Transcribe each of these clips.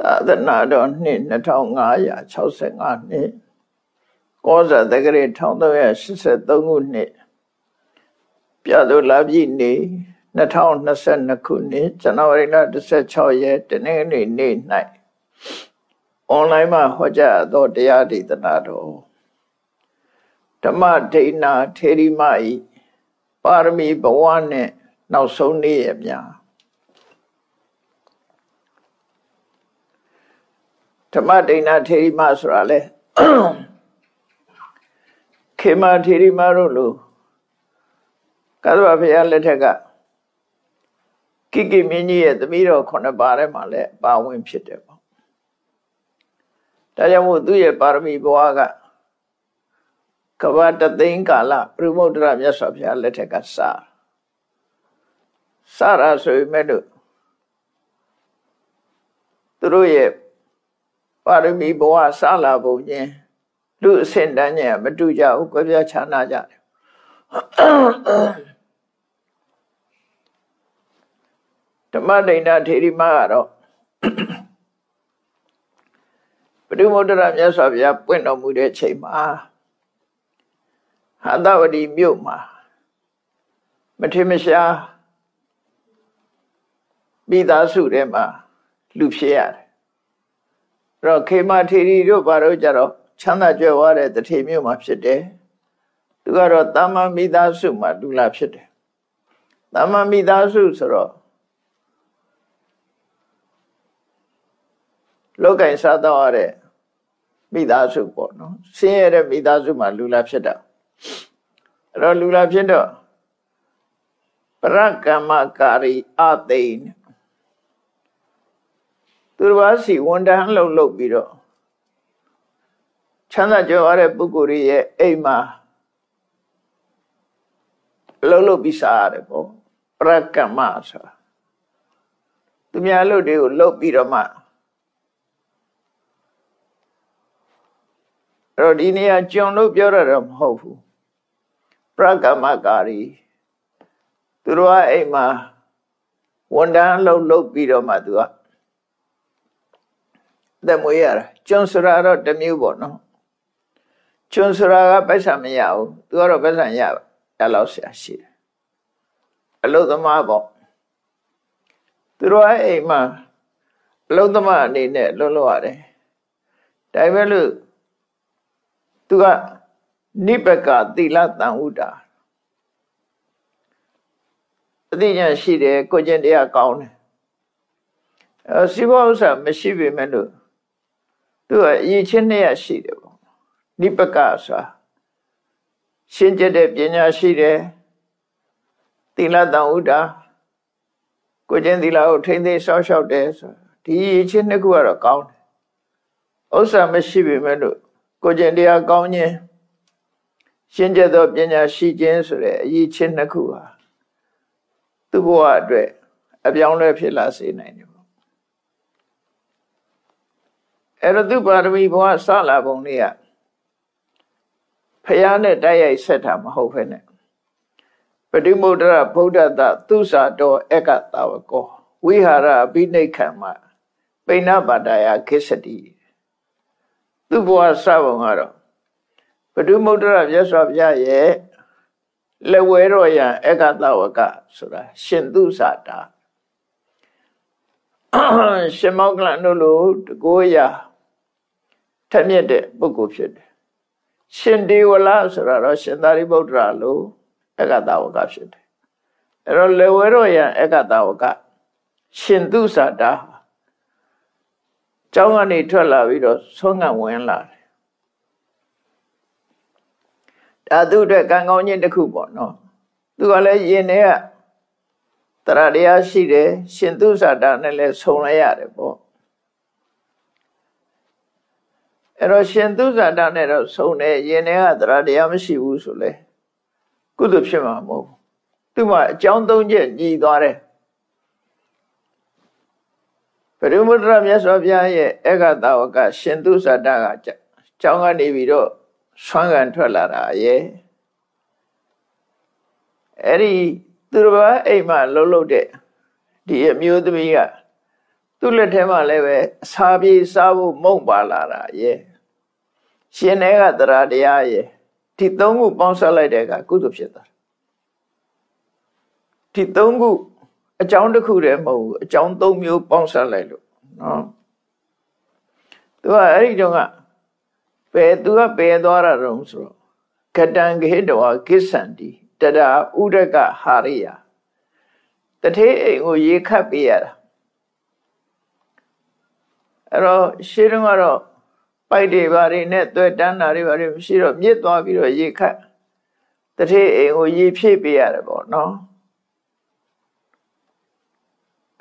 သာသနာတော်နှစ်2565နှစ်ကောဇာတက္ကရာ1383ခုနှစ်ပြတ်တော်လာပြီနေ2022ခုနှစ်ဇန်နဝါရီလ16ရက်တနင်္ဂနွေနေ့၌အွန်လိုင်းမှာဟောကြားသောတရားဒေသနာတော်ဓမ္မဒိဏထေရီမဤပါရမီဘဝနှင့်နောက်ဆုံးနေ့ရများ ဓမ္မဒိဏထေရီမဆိုတာလဲခေမထေရီမတို့လိုကသဗ္ဗဘုရားလက်ထက်ကကိကိမင်းကြီးရဲ့သမီးတော်ခုနှစ်ပါးထဲမှာလည်းပါဝင်ဖြစ်တယ်ပေါ့ဒါကြောင့်မို့သူ့ရဲ့ပါရမီဘဝကကဘာတသိန်းကာလပြိမုဒ္ဒရာမြတ်စွာဘုရားလက်ထက်ကစစရာဆိုပေမဲ့လို့သူတို့ရဲ့ ပါရမီဘဝစလာပုံချင်းလူအဆင့်တန်းညမတူကြဘူးကြွယ်ပြခြားနာကြတယ်ဓမ္မဒိဋ္ဌထေရီမကတော့ပရိမုဒ္ဒရာမြတ်စွာဘုရားပွင့်တော်မူတဲ့ချိန်မှာဟာသဝတိမြို့မှာမထေမရှားမိသားစုထဲမှာလူဖြစ်ရတယ်အဲ့ တော့ခေမထေရီတို့ဘာလို့ကြတော့ချမ်းသာကြွယ်ဝတဲ့တထေမြို့မှာဖြစ်တယ်သူကတော့တာမန်မိသားစုမှာလူလာဖြစ်တယ်တာမန်မိသားစုဆိုတော့လောက်ကင်စားတော့ရတဲ့မိသားစုပေါ့နော်ဆင်းရဲတဲ့မိသားစုမှာလူလာဖြစ်တာအဲ့တော့လူလာဖြစ်တော့ပရကမ္မကာရီအသိန်း သူတစ်ပါးစီဝန်တန်းလှုပ်လှုပ်ပြီးတော့ချမ်းသာကြွယ်ဝတဲ့ပုဂ္ဂိုလ်ရဲ့အိမ်မှာလှုပ်လှုပ်ပြီးစားရတယ်ပေါ့ပရကမ္မဆိုတာသူများလှုပ်တွေကိုလှုပ်ပြီးတော့မှအဲ့တော့ဒီနေရာကျွန်လို့ပြောရတော့မဟုတ်ဘူးပရကမ္မကာရီသူတို့ကအိမ်မှာဝန်တန်းလှုပ်လှုပ်ပြီးတော့မှသူက သက်မွေးရတာကျွန်ဆိုတာတော့တမျိုးပေါ့နော်ကျွန်ဆိုတာကပိုက်ဆံမရဘူးသူကတော့ပိုက်ဆံရရလောက်ဆရာရှိတယ်အလုသမားပေါ့သူတို့အဲ့အိမ်မှာအလုသမားအနေနဲ့လွတ်လွတ်ရတယ်ဒါပေမဲ့လို့သူကနိပကသီလတန်ဥတာအသိဉာဏ်ရှိတယ်ကိုကျင့်တရားကောင်းတယ်အဲစီးပွားဥစ္စာမရှိပေမဲ့လို့ သူကအရေးချင်းနဲ့ရရှိတယ်ပေါ့နိပကဆိုတာရှင်းကျက်တဲ့ပညာရှိတယ်သီလတန်ဥတာကိုကျင့်သီလကိုထိမ့်သိမ်းစောင့်ရှောက်တယ်ဆိုဒီအရေးချင်းနှစ်ခုကတော့ကောင်းတယ်ဥစ္စာမရှိပေမဲ့လို့ကိုကျင့်တရားကောင်းခြင်းရှင်းကျက်သောပညာရှိခြင်းဆိုတဲ့အရေးချင်းနှစ်ခုဟာသူ့ဘဝအတွက်အပြောင်းလဲဖြစ်လာစေနိုင်တယ်ပေါ့ အဲ့တော့သူပါရမီဘဝစလာပုံလေးကဖះနဲ့တိုက်ရိုက်ဆက်တာမဟုတ်ဖ ೇನೆ ပฏิမုဒ္ဒရာဗုဒ္ဓတသုစာတော်အကတဝကောဝိဟာရအဘိနိခံမပိဏပါဒယာခိစတိသူ့ဘဝစပုံကတော့ပฏิမုဒ္ဒရာမြတ်စွာဘုရားရဲ့လက်ဝဲတော်ရအကတဝကဆိုတာရှင်သူစာတာရှင်မောကလန်တို့လိုတကိုးရာ ထက်မြက်တဲ့ပုဂ္ဂိုလ်ဖြစ်တယ်ရှင်ဒေဝလဆိုတာတော့ရှင်သာရိပုတ္တရာလိုအကတဝကဖြစ်တယ်အဲ့တော့လက်ဝဲတော်ရအကတဝကရှင်သူစာတာကျောင်းကနေထွက်လာပြီးတော့ဆုံးငံဝင်လာတယ်ဒါသူ့အတွက်ကံကောင်းခြင်းတစ်ခုပေါ့နော်သူကလည်းယင်ထဲကတရားတရားရှိတယ်ရှင်သူစာတာနဲ့လည်းဆုံလိုက်ရတယ်ပေါ့ အဲ့တော့ရှင်သူဇာတနဲ့တော့ဆုံတယ်ယင်ထဲကတရားတရားမရှိဘူးဆိုလေကုသိုလ်ဖြစ်မှာမဟုတ်သူ့မှာအကြောင်းသုံးချက်ညီသွားတယ်ပရိမုဒ္ဒရာမြတ်စွာဘုရားရဲ့အက္ခတာဝကရှင်သူဇာတကကျောင်းကနေပြီးတော့ဆွမ်းကန်ထွက်လာတာရဲ့အဲ့ဒီသူတော်ဘာအိမ်မှာလှုပ်လှုပ်တဲ့ဒီအမျိုးသမီးကသူ့လက်ထဲမှာလည်းပဲအစာပြေစားဖို့မုံပါလာတာရဲ့ ရှင်တဲ့ကတရားတရားရဲ့ဒီသုံးခုပေါင်းစပ်လိုက်တဲ့အခါကုသိုလ်ဖြစ်သွားဒီသုံးခုအကြောင်းတစ်ခုတည်းမဟုတ်ဘူးအကြောင်းသုံးမျိုးပေါင်းစပ်လိုက်လို့နော်သူကအဲ့ဒီတော့ကဘယ်သူကဘယ်သွားတာတုံးဆိုတော့ကတံခေတောကိစ္ဆန္တိတရာဥဒကဟာရိယတထေးအိမ်ကိုရေခတ်ပေးရတာအဲ့တော့ရှင်းတော့ကတော့ ပိုက်တွေဘာတွေနဲ့တွေ့တန်းတာတွေဘာတွေမရှိတော့မြစ်သွားပြီးတော့ရေခတ်တထေးအိမ်ကိုရေဖြည့်ပေးရတယ်ပေါ့နော်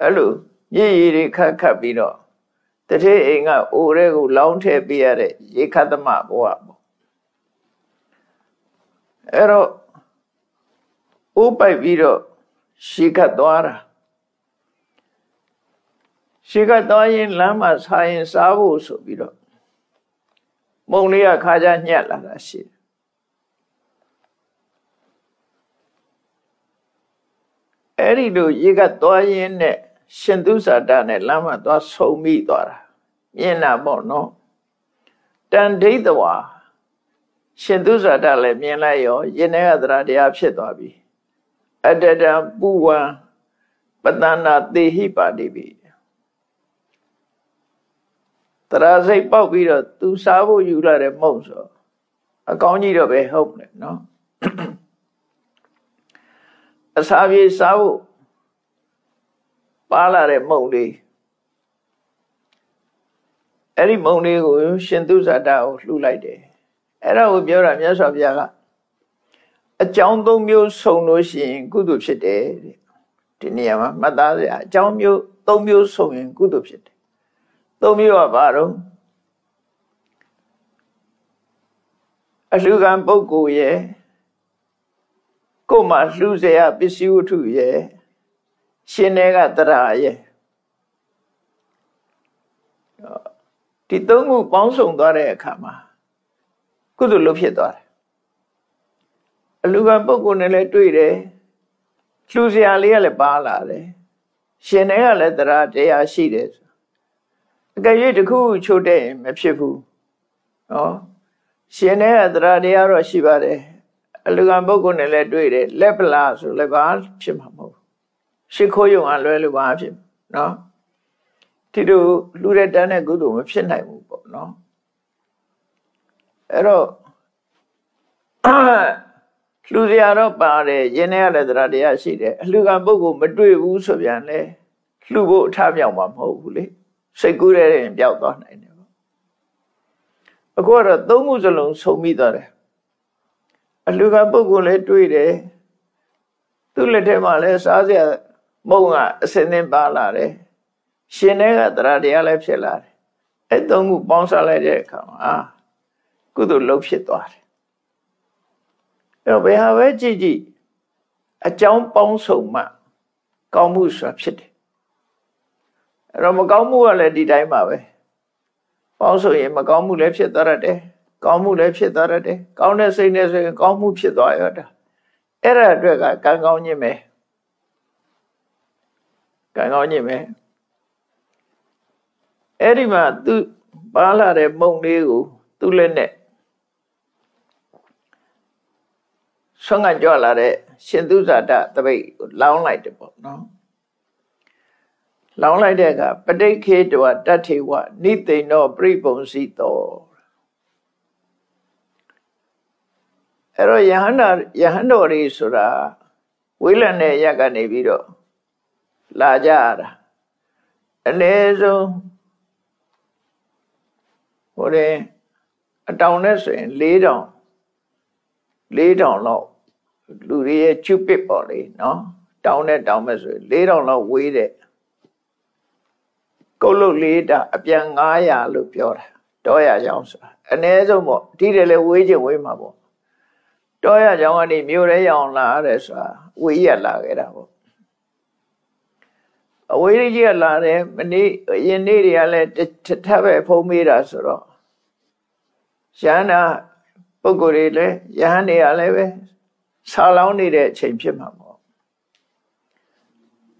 အဲ့လိုမြစ်ရည်တွေခတ်ခတ်ပြီးတော့တထေးအိမ်ကအိုတဲ့ကိုလောင်းထည့်ပေးရတဲ့ရေခတ်သမဘဝပေါ့အဲ့တော့အိုးပိုက်ပြီးတော့ရှေကတ်သွားတာရှေကတ်သွားရင်လမ်းမှာစားရင်စားဖို့ဆိုပြီးတော့ မုံလေးကခါကြညက်လာတာရှိတယ်အဲ့ဒီလိုရေကသွားရင်းနဲ့ရှင်သူစာတနဲ့လမ်းမှာသွားဆုံမိသွားတာမြင်တာပေါ့နော်တန်ဒိဋ္ဌဝါရှင်သူစာတလည်းမြင်လိုက်ရောယင်းတဲ့ကသရတရားဖြစ်သွားပြီအတ္တတပူဝံပတနာသေဟိပါတိပိ တရာစိတ်ပေါက်ပြီးတော့သူစားဖို့ယူလာတဲ့မုံဆိုအကောင်းကြီးတော့ပဲဟုတ်တယ်နော်အစာပြေစားဖို့ပါလာတဲ့မုံလေးအဲ့ဒီမုံလေးကိုရှင်သူဇာတာကိုလှူလိုက်တယ်အဲ့ဒါကိုပြောတာမြတ်စွာဘုရားကအကြောင်းသုံးမျိုးစုံလို့ရှိရင်ကုသိုလ်ဖြစ်တယ်တဲ့ဒီနေရာမှာမှတ်သားစရာအကြောင်းမျိုးသုံးမျိုးစုံရင်ကုသိုလ်ဖြစ်တယ် သုံးမျိုးကဘာတော့အလှကံပုဂ္ဂိုလ်ရဲ့ကိုယ်မှာလှူเสียပစ္စည်းဝတ္ထုရဲ့ရှင်တွေကတရာရဲ့ဒီသုံးခုပေါင်းစုံသွားတဲ့အခါမှာကုသိုလ်လုပ်ဖြစ်သွားတယ်အလူကပုဂ္ဂိုလ်နဲ့လည်းတွေ့တယ်လှူเสียလေးကလည်းပါလာတယ်ရှင်တွေကလည်းတရားတရားရှိတယ် အကယ်၍တခုချိုးတဲ့မဖြစ်ဘူးနော်ရှင်တွေကတရားတရားတော့ရှိပါတယ်အလူကပုဂ္ဂိုလ်နဲ့လည်းတွေ့တယ်လက်ပလာဆိုလည်းဘာဖြစ်မှာမဟုတ်ရှ िख ိုးယုံကလွဲလို့ဘာဖြစ်နော်ဒီလိုလူတဲ့တန်းတဲ့ကုသိုလ်မဖြစ်နိုင်ဘူးပေါ့နော်အဲ့တော့လှူစရာတော့ပါတယ်ရင်းနေရတဲ့တရားတရားရှိတယ်အလှကပုဂ္ဂိုလ်မတွေ့ဘူးဆိုပြန်လဲလှူဖို့အထမြောက်မှာမဟုတ်ဘူးလေ စိတ်ကူးတဲ့ရင်ပျောက်သွားနိုင်တယ်ပေါ့အခုကတော့သုံးခုစလုံးဆုံမိသွားတယ်အလှကပုဂ္ဂိုလ်လည်းတွေ့တယ်သူ့လက်ထဲမှာလည်းစားစရာမုံကအစင်းင်းပါလာတယ်ရှင်တဲ့ကတရားတရားလည်းဖြစ်လာတယ်အဲသုံးခုပေါင်းစားလိုက်တဲ့အခါမှာကုသိုလ်လုပ်ဖြစ်သွားတယ်အဲ့တော့ဘယ်ဟာပဲကြည့်ကြည့်အကြောင်းပေါင်းစုံမှကောင်းမှုဆိုတာဖြစ်တယ် အဲ့တော့မကောင်းမှုကလည်းဒီတိုင်းပါပဲပေါင်းစုံရင်မကောင်းမှုလည်းဖြစ်သွားရတယ်ကောင်းမှုလည်းဖြစ်သွားရတယ်ကောင်းတဲ့စိတ်နဲ့ဆိုရင်ကောင်းမှုဖြစ်သွားရတာအဲ့ဒါအတွက်ကကံကောင်းခြင်းပဲကံကောင်းခြင်းပဲအဲ့ဒီမှာသူပါလာတဲ့မုံလေးကိုသူ့လက်နဲ့ဆွမ်းကကြွလာတဲ့ရှင်သူဇာတတပိတ်ကိုလောင်းလိုက်တယ်ပေါ့နော် လောင်းလိုက်တဲ့အခါပဋိခေတဝတတ္ထေဝနိသိဏောပြိပုံစီတောအဲ့တော့ယဟန္တာယဟန်တော်တွေဆိုတာဝိလန်တဲ့ရက်ကနေပြီးတော့လာကြရတာအနည်းဆုံးဟိုတယ်အတောင်နဲ့ဆိုရင်၄တောင်၄တောင်လောက်လူတွေရဲ့ကျူပစ်ပေါ့လေနော်တောင်းနဲ့တောင်းမဲ့ဆိုရင်၄တောင်လောက်ဝေးတဲ့ ကုတ်လုတ်လေးတာအပြန်900လို့ပြောတာတောရကြောင်ဆိုတာအ ਨੇ ဆုံးပေါ့ဒီတယ်လေဝေးချင်းဝေးမှာပေါ့တောရကြောင်ကနေမြို့ရဲရအောင်လာရတယ်ဆိုတာဝေးရလာခဲ့တာပေါ့အဝေးကြီးကလာတယ်မနေ့ယင်းနေ့တွေကလည်းထပ်ပဲဖုံးမေးတာဆိုတော့ရဟန္တာပုဂ္ဂိုလ်တွေလည်းယဟန်တွေကလည်းပဲဆာလောင်းနေတဲ့အချိန်ဖြစ်မှာပေါ့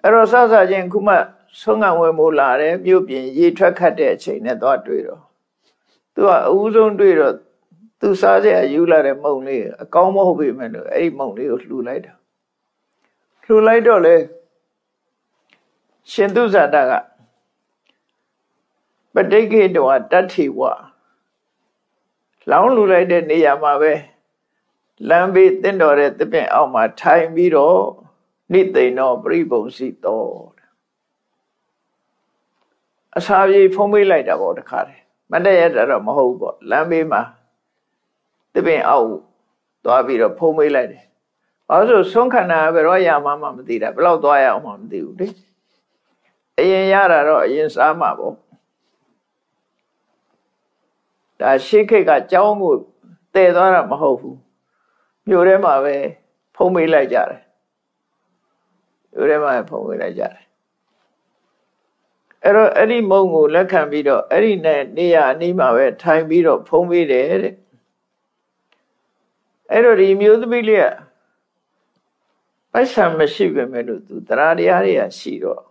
အဲ့တော့စစချင်းခုမှ ဆုံးငံဝင်မို့လာတယ်မြို့ပြင်ရေထွက်ခတ်တဲ့အချိန်နဲ့သွားတွေ့တော့သူကအဦးဆုံးတွေ့တော့သူစားစရာယူလာတဲ့မုံလေးအကောင်းမဟုတ်ပေမဲ့လို့အဲ့ဒီမုံလေးကိုလှူလိုက်တာလှူလိုက်တော့လေရှင်သူဇာတကပဋိကေတဝတတ္ထိဝလောင်းလှူလိုက်တဲ့နေရာမှာပဲလမ်းဘေးတင့်တော်တဲ့တပည့်အောက်မှာထိုင်ပြီးတော့နိသိဏောပြိပုံစီတော် အစာပြေဖုံးမေးလိုက်တာပေါ့တခါတည်းမတည့်ရတော့မဟုတ်ဘူးပေါ့လမ်းဘေးမှာတပည့်အောက်သွားပြီးတော့ဖုံးမေးလိုက်တယ်။ဘာလို့ဆိုဆုံးခန္ဓာဘယ်တော့ရမှမမသိတာဘယ်တော့သွားရအောင်မှမသိဘူးလေ။အရင်ရတာတော့အရင်စားမှာပေါ့။ဒါရှေးခေတ်ကကြောင်းကိုတည်သွားတာမဟုတ်ဘူး။မြို့ထဲမှာပဲဖုံးမေးလိုက်ကြတယ်။မြို့ထဲမှာဖုံးမေးလိုက်ကြတယ် အဲ့တော့အဲ့ဒီမုံကိုလက်ခံပြီးတော့အဲ့ဒီနဲ့နေရအနီးမှာပဲထိုင်ပြီးတော့ဖုံးပေးတယ်တဲ့အဲ့တော့ဒီမျိုးသမီးလေးကပိုက်ဆံမရှိပဲမဲ့လို့သူတရားတရားတွေကရှိတော့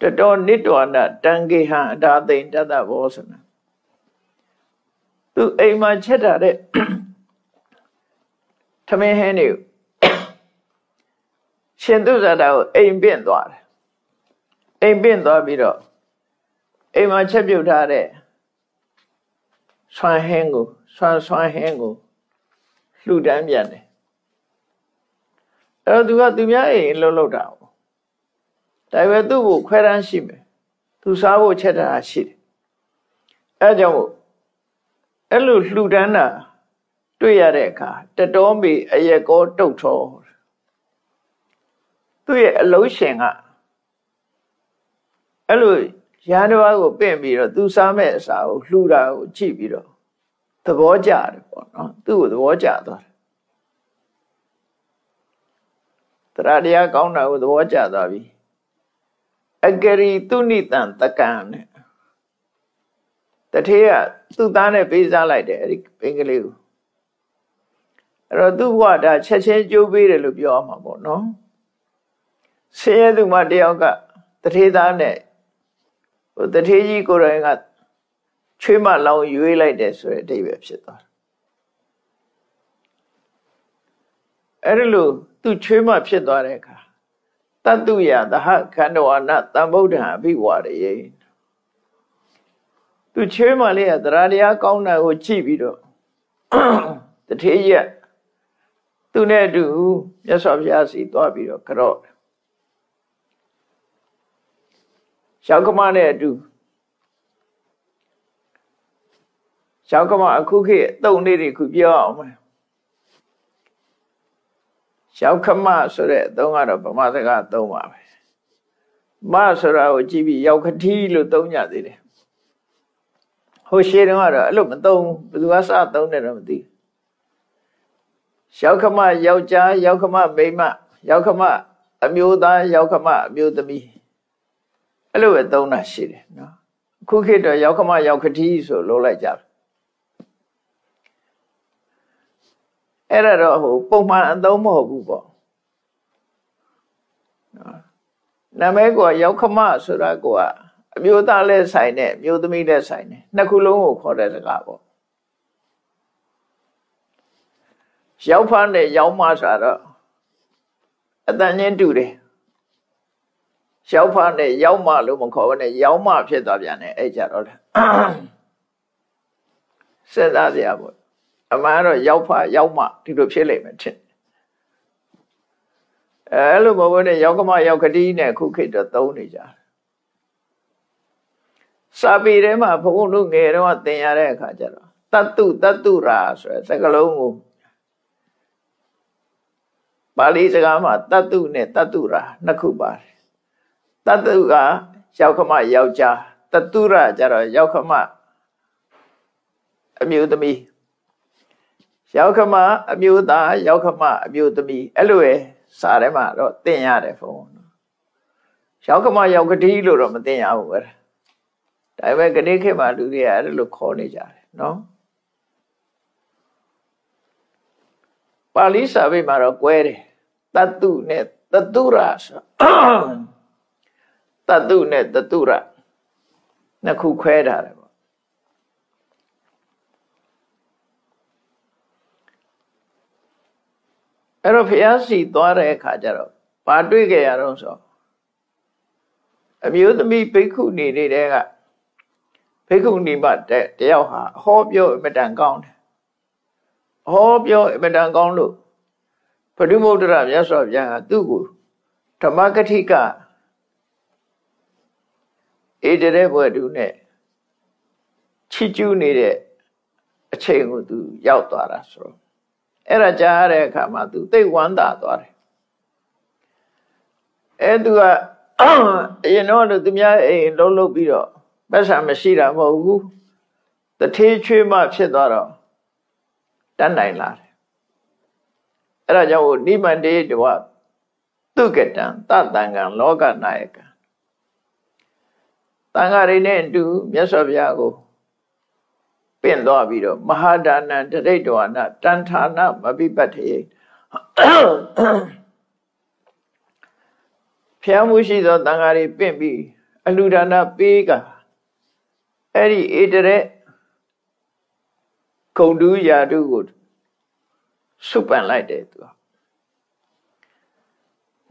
တတော်နိတောနတံကေဟံအဒါသိန်တတဘောဆနာသူအိမ်မှာချက်တာတဲ့ထမင်းဟင်းနေရှင်သူဇာတာကိုအိမ်ပင့်သွားတယ်အိမ်ပင့်သွားပြီးတော့ အိမ်မှာချက်ပြုတ်ထားတဲ့ဆွမ်းဟင်းကိုဆွမ်းဆွမ်းဟင်းကိုလှူဒန်းပြန်တယ်အဲ့တော့သူကသူများအိမ်လှုပ်လှုပ်တာပေါ့ဒါပေမဲ့သူ့ကိုခွဲတန်းရှိမယ်သူစားဖို့ချက်တာရှိတယ်အဲ့ကြောင့်မို့အဲ့လိုလှူဒန်းတာတွေ့ရတဲ့အခါတတော်မီအရက်ကောတုတ်ထောသူ့ရဲ့အလုံးရှင်ကအဲ့လို ရဟန်းတစ်ပါးကိုပင့်ပြီးတော့သူစားမဲ့အစာကိုလှူတာကိုကြည့်ပြီးတော့သဘောကျတယ်ပေါ့နော်သူ့ကိုသဘောကျသွားတယ်တရားတရားကောင်းတာကိုသဘောကျသွားပြီအကရီသူနိတံတကံနဲ့တထေးကသူ့သားနဲ့ပေးစားလိုက်တယ်အဲ့ဒီပင်ကလေးကိုအဲ့တော့သူ့ဘဝဒါချက်ချင်းကြိုးပေးတယ်လို့ပြောမှာပေါ့နော်ဆင်းရဲသူမတယောက်ကတထေးသားနဲ့ ဟိုတထေးကြီးကိုယ်တိုင်ကချွေးမလောင်ရွေးလိုက်တယ်ဆိုတဲ့အဓိပ္ပာယ်ဖြစ်သွားတယ်အဲ့ဒီလိုသူချွေးမဖြစ်သွားတဲ့အခါတတ္တုယသဟခန္ဓဝနတံဗုဒ္ဓံအဘိဝရယေသူချွေးမလေးကတရားတရားကောင်းတာကိုကြည့်ပြီးတော့တထေးကြီးသူနဲ့အတူမြတ်စွာဘုရားစီသွားပြီးတော့ကြော့ ရှောက်ကမနဲ့အတူရှောက်ကမအခုခေတ်တုံလေးတွေခုပြောအောင်မယ်ရှောက်ခမဆိုတဲ့အသုံးကတော့ဗမာစကားသုံးပါပဲမဆိုတာကိုကြည့်ပြီးရောက်ခတိလို့သုံးကြသေးတယ်ဟိုရှေးတုန်းကတော့အဲ့လိုမသုံးဘယ်သူကစသုံးတယ်တော့မသိရှောက်ခမယောက်ျားယောက်ခမမိန်းမယောက်ခမအမျိုးသားယောက်ခမအမျိုးသမီး အဲ့လိုပဲသုံးတာရှိတယ်နော်အခုခေတ်တော့ရောက်ခမရောက်ခတိဆိုလို့လိုက်ကြတယ်အဲ့ဒါတော့ဟိုပုံမှန်အသုံးမဟုတ်ဘူးပေါ့နော်နာမည်ကရောက်ခမဆိုတာကအမျိုးသားလည်းဆိုင်တယ်အမျိုးသမီးလည်းဆိုင်တယ်နှစ်ခုလုံးကိုခေါ်တဲ့စကားပေါ့ရောက်ဖမ်းတဲ့ရောက်မဆိုတော့အတန်ချင်းတူတယ် ရောက်ဖနဲ့ရောက်မလို့မခေါ်ဘဲနဲ့ရောက်မဖြစ်သွားပြန်တယ်အဲ့ကြတော့လေစဉ်းစားစရာပေါ့အမှန်တော့ရောက်ဖရောက်မဒီလိုဖြစ်လိမ့်မယ်ထင်အဲ့လိုမဟုတ်ဘဲနဲ့ရောက်ကမရောက်ကတိနဲ့ခုခေတ်တော့သုံးနေကြတယ်စာပေထဲမှာဘုန်းတို့ငယ်တော့သင်ရတဲ့အခါကျတော့တတ္တုတတ္တုရာဆိုတဲ့စကားလုံးကိုပါဠိစကားမှာတတ္တုနဲ့တတ္တုရာနှစ်ခုပါတယ် တတုကရောက်ခမယောက်ျားတတုရကြတော့ရောက်ခမအမျိုးသမီးရောက်ခမအမျိုးသားရောက်ခမအမျိုးသမီးအဲ့လိုပဲစာထဲမှာတော့သင်ရတယ်ဖုန်းရောက်ခမရောက်ကတိလို့တော့မသင်ရဘူးပဲဒါပေမဲ့ကတိခေတ်မှာလူတွေကအဲ့လိုခေါ်နေကြတယ်နော်ပါဠိစာပေမှာတော့ကွဲတယ်တတုနဲ့တတုရဆို တတတုနဲ့တတုရနှစ်ခုခွဲထားတယ်ပေါ့အဲ့တော့ဖျားစီသွားတဲ့အခါကျတော့ဘာတွေ့ကြရတော့ဆိုအမျိုးသမီးဘိက္ခုနေနေတဲ့ကဘိက္ခုနီမတဲ့တယောက်ဟာဟောပြောအမတန်ကောင်းတယ်ဟောပြောအမတန်ကောင်းလို့ပရိမုဒ္ဒရာမြတ်စွာဘုရားကသူ့ကိုဓမ္မကတိက ဧတရဲဘွယ်တူနဲ့ချီကျူးနေတဲ့အချိန်ကိုသူရောက်သွားတာဆိုတော့အဲ့ဒါကြားရတဲ့အခါမှာသူသိဝမ်းသာသွားတယ်အဲ့သူကအရင်တော့သူများအိမ်လုံးလုံးပြီးတော့ပတ်စံမရှိတာမဟုတ်ဘူးတထေးချွေးမှဖြစ်သွားတော့တတ်နိုင်လာတယ်အဲ့ဒါကြောင့်နိမန္တေတဝသူကတံတတန်ကံလောကနာယကံ တန်ဃာတွေနဲ့အတူမြတ်စွာဘုရားကိုပင့်သွားပြီးတော့မဟာဒါနံတရိတ်တဝနာတန်ဌာနမပိပတ်ထေဖျားမှုရှိသောတန်ဃာတွေပင့်ပြီးအလူဒါနပေးကအဲ့ဒီဧတရက်ဂုံတူးယာတုကိုစုပန်လိုက်တယ်သူက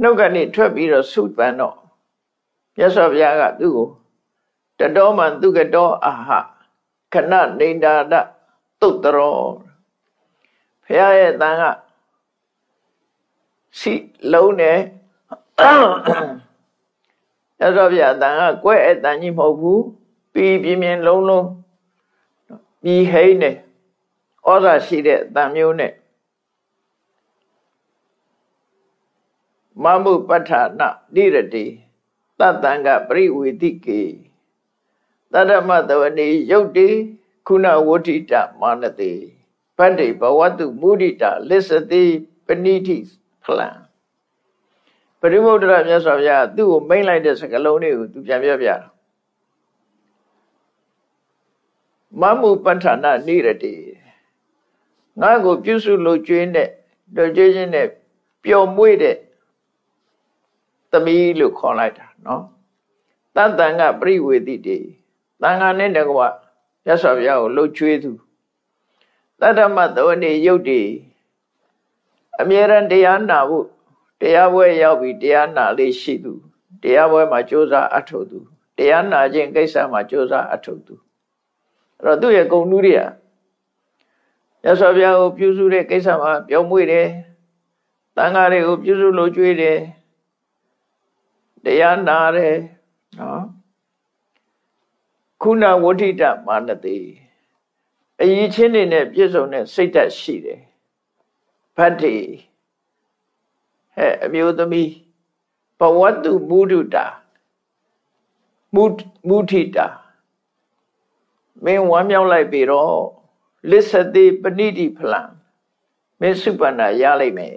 နှုတ်ကနေထွက်ပြီးတော့စုပန်တော့မြတ်စွာဘုရားကသူ့ကို တတော်မှသူကတော်အာဟခဏနေတာဒတုတ်တော်ဘုရားရဲ့တန်ကစီလုံးနဲ့မြတ်စွာဘုရားတန်ကကွဲ့အတန်ကြီးမဟုတ်ဘူးပြီးပြင်းပြင်းလုံးလုံးပြီးဟိနေဩဇာရှိတဲ့အတန်မျိုးနဲ့မမှုပဋ္ဌာနနိရတိတတံကပရိဝေတိကေ တတမတဝနေယုတ်တိခုနဝဋ္ဌိတမာနတိဗတ္တိဘဝတုမုဒိတလစ္စတိပဏိတိဖလံပရိမုဒ္ဒရာမြတ်စွာဘုရားသူ့ကိုမိန်လိုက်တဲ့စကားလုံးတွေကိုသူပြန်ပြောပြတာမမှုပဋ္ဌာနနိရတိငါ့ကိုပြုစုလို့ကျွေးတဲ့တို့ကျွေးခြင်းနဲ့ပျော်မွေ့တဲ့သမီးလို့ခေါ်လိုက်တာနော်တန်တန်ကပြိဝေတိတေ တန်ခါနဲ့တကွရသော်ဘုရားကိုလှုပ်ချွေးသူတတ္တမသောနေရုပ်တည်အမြဲတမ်းတရားနာဖို့တရားပွဲရောက်ပြီးတရားနာလေးရှိသူတရားပွဲမှာကြိုးစားအထောက်သူတရားနာခြင်းကိစ္စမှာကြိုးစားအထောက်သူအဲ့တော့သူ့ရဲ့ဂုဏ်တူးတွေကရသော်ဘုရားကိုပြုစုတဲ့ကိစ္စမှာပြောင်းမွေ့တယ်တန်ခါတွေကိုပြုစုလို့ကြွေးတယ်တရားနာတယ်နော် ခုနဝဋ္ဌိတမာနတိအရေးချင်းတွေနဲ့ပြည့်စုံတဲ့စိတ်ဓာတ်ရှိတယ်ဗတ္တိဟဲ့အမျိုးသမီးဘဝတုမုဒုတာမုမုထိတာမင်းဝမ်းမြောက်လိုက်ပြီတော့လစ္စတိပဏိတိဖလံမင်းစုပန္နာရလိုက်မယ်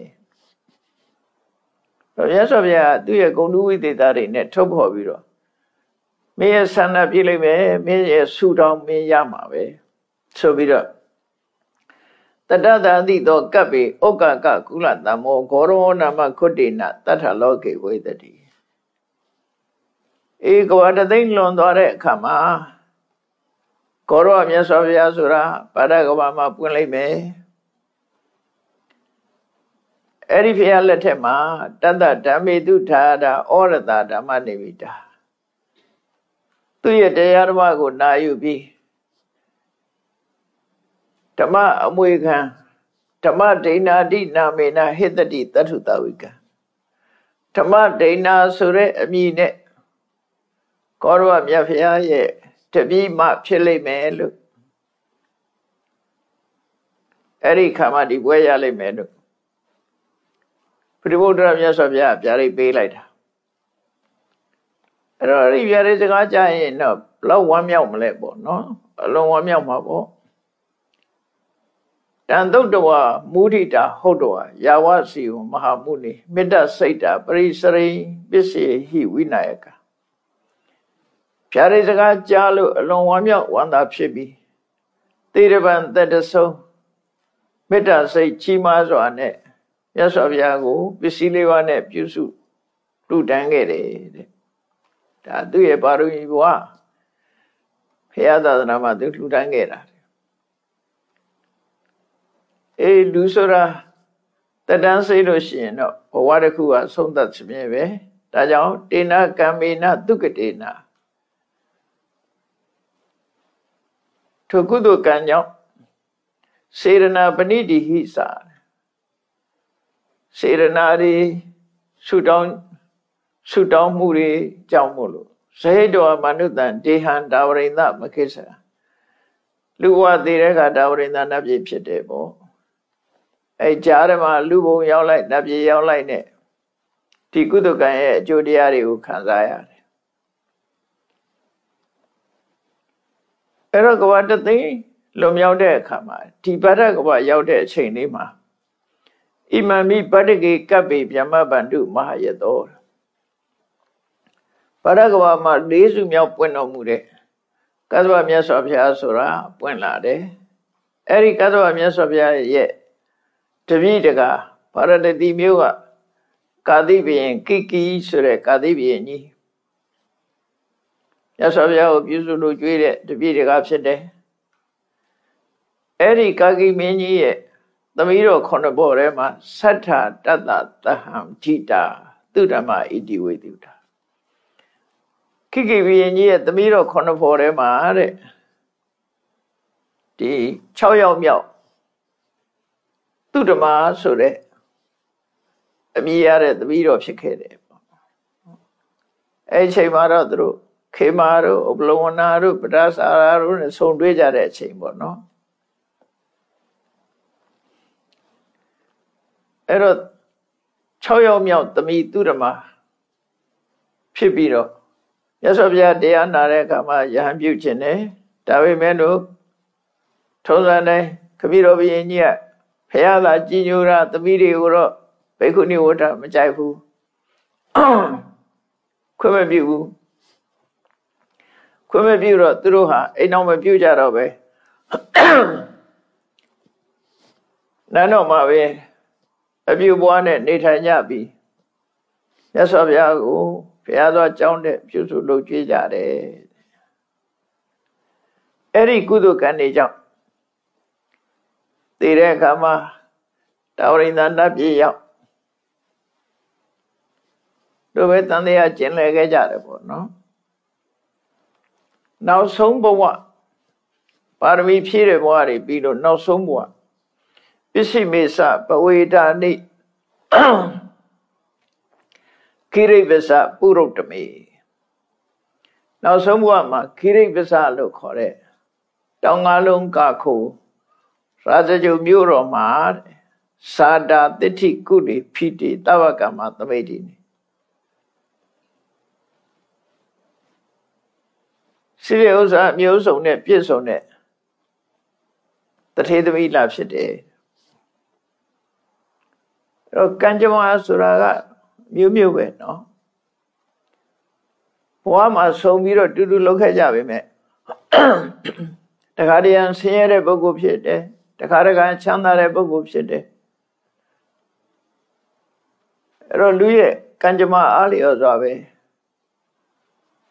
တော့ရသော်ဗျာသူ့ရဲ့ဂုဏ်တူဝိသေသတွေနဲ့ထုတ်ဖော်ပြီးတော့ မင်းရဲ့ဆန္ဒပြည့်လိုက်မယ်မင်းရဲ့ဆူတောင်းမင်းရမှာပဲဆိုပြီးတော့တတတအတိသောကပ်ပေဩကကကုလတမောဂောရောနာမခုတ္တိနတထလောကေဝေတတိဧကဝတသိမ့်လွန်သွားတဲ့အခါမှာဂောရောမြတ်စွာဘုရားဆိုတာဗာဒကဘာမှာပွင့်လိုက်မယ်အဲ့ဒီဖះလက်ထက်မှာတတ္တဓမ္မေတုထာတာဩရတဓမ္မနေမိတာ သူရဲ့တရားဓမ္မကိုနာယူပြီးဓမ္မအမွေခံဓမ္မဒိဏာတိနာမေနာဟိတတိတထုတဝိကဓမ္မဒိဏာဆိုတဲ့အမည်နဲ့ကောရဝမြတ်ဖះရဲ့တပည့်မှဖြစ်လိမ့်မယ်လို့အဲ့ဒီခါမှဒီပွဲရလိမ့်မယ်လို့ပရိဘုဒ္ဓရမြတ်စွာဘုရားပြာရိတ်ပေးလိုက်တာ အဲ့တော့အဲ့ဒီပြာရိတ်စကားကြားရင်တော့ဘလောက်ဝမ်းမြောက်မလဲပေါ့နော်အလုံးဝမ်းမြောက်မှာပေါ့တန်တုတ်တဝမုဒိတာဟုတ်တော်ယာဝစီဝမဟာမုနိမေတ္တစိတ်တာပရိစရိပစ္စေဟိဝိနာယကဖြာရိစကားကြားလို့အလွန်ဝမ်းမြောက်ဝမ်းသာဖြစ်ပြီးသေရပံတတဆုံးမေတ္တာစိတ်ချီးမားစွာနဲ့မြတ်စွာဘုရားကိုပစ္စည်းလေးပါးနဲ့ပြုစုလူတန်းခဲ့တယ်တဲ့ ဒါသူ့ရဲ့ပါရမီဘဝဖရာသာသနာမှာသူလှူဒန်းခဲ့တာအေးလူဆိုတာတတန်းစိတ်လို့ရှိရင်တော့ဘဝတစ်ခုကဆုံးသက်ခြင်းပဲဒါကြောင့်တေနကံမေနဒုက္ကတေနထိုကုသိုလ်ကံကြောင့်စေရနာပဏိတိဟိစာစေရနာတွေဆုတောင်း ဆုတောင်းမှုတွေကြောင့်မို့လို့ဇဟိတောမနုတံဒေဟံဒါဝရိန္ဒမခိစ္ဆာလူဝသေးတဲ့ကဒါဝရိန္ဒနတ်ပြည်ဖြစ်တယ်ပေါ့အဲကြားထဲမှာလူဘုံရောက်လိုက်နတ်ပြည်ရောက်လိုက်နဲ့ဒီကုသကံရဲ့အကျိုးတရားတွေကိုခံစားရတယ်အဲ့တော့ကဘာတသိလွန်မြောက်တဲ့အခါမှာဒီဗဒ္ဒကဘာရောက်တဲ့အချိန်လေးမှာဣမံမိပတ္တကေကပ္ပေဗျမဗန္တုမဟာယတော ဗဒ္ဒကဘာမှာလေးစုမြောက်ပွင့်တော်မူတဲ့ကသဗ္ဗမြတ်စွာဘုရားဆိုတာပွင့်လာတယ်အဲ့ဒီကသဗ္ဗမြတ်စွာဘုရားရဲ့တပည့်တကဗာရတတိမျိုးကကာတိဘယင်ကိကီဆိုတဲ့ကာတိဘယင်ကြီးရသော်ဘုရားကိုပြုစုလို့ကြွေးတဲ့တပည့်တကဖြစ်တယ်အဲ့ဒီကာကိမင်းကြီးရဲ့သမီးတော်ခုနှစ်ဘော်ထဲမှာသတ္ထတတ္တသဟံဓိတာသူဓမ္မဣတိဝေတုတာ ခိကိဘယင်ကြီးရဲ့သမီးတော်ခုနှစ်ဘော်ထဲမှာတဲ့ဒီ6ယောက်မြောက်သူဓမ္မဆိုတဲ့အမည်ရတဲ့တပည့်တော်ဖြစ်ခဲ့တယ်ပေါ့အဲ့ချိန်မှာတော့သူတို့ခေမာတို့ဥပလဝနာတို့ပဒါစာရာတို့နဲ့ဆုံတွေ့ကြတဲ့အချိန်ပေါ့နော်အဲ့တော့6ယောက်မြောက်တမိသူဓမ္မဖြစ်ပြီးတော့ မြတ်စွာဘုရားတရားနာတဲ့အခါမှာယဟန်ပြုခြင်းတယ်ဒါပေမဲ့လို့ထုံးစံတိုင်းခပိတော်ဘုရင်ကြီးကဖះသာကြည်ညိုတာသမီးတွေကိုတော့ဘိက္ခုနီဝဋ္ဌမကြိုက်ဘူးခွင့်မပြုဘူးခွင့်မပြုတော့သူတို့ဟာအိမ်အောင်မပြုကြတော့ပဲနန်းတော်မှာပဲအပြုပွားနဲ့နေထိုင်ကြပြီမြတ်စွာဘုရားကို ဘုရားသောကြောင်းတဲ့ပြုစုလုပ်ကြွေးကြတယ်အဲ့ဒီကုသိုလ်ကံတွေကြောင့်တည်တဲ့အခါမှာတာဝရိန္ဒနတ်ပြည်ရောက်တို့ပဲတန်တရားကျင်လည်ခဲ့ကြတယ်ပေါ့နော်နောက်ဆုံးဘဝပါရမီဖြည့်တဲ့ဘဝတွေပြီးတော့နောက်ဆုံးဘဝပစ္စည်းမေသပဝေဒာနိ ခိရိပစ္စပုရုတ္တမေနောက်ဆုံးဘဝမှာခိရိပစ္စလို့ခေါ်တဲ့တောင်ငါလုံးကခုရာဇဂျုမြို့တော်မှာသာတာတိဋ္ဌိကုတိဖိတိတဝကမ္မသမိတိနေရှိတဲ့ဥစ္စာမျိုးစုံနဲ့ပြည့်စုံတဲ့တထေသမီးလာဖြစ်တယ်အဲ့တော့ကံကြမ္မာဆိုတာက မျိုးမျိုးပဲနော်ဘဝမှာဆုံပြီးတော့တူတူလောက်ခဲ့ကြပါမယ်တခါတရံဆင်းရဲတဲ့ပုဂ္ဂိုလ်ဖြစ်တယ်တခါတခါချမ်းသာတဲ့ပုဂ္ဂိုလ်ဖြစ်တယ်အဲ့တော့လူရဲ့ကံကြမ္မာအားလျော်စွာပဲ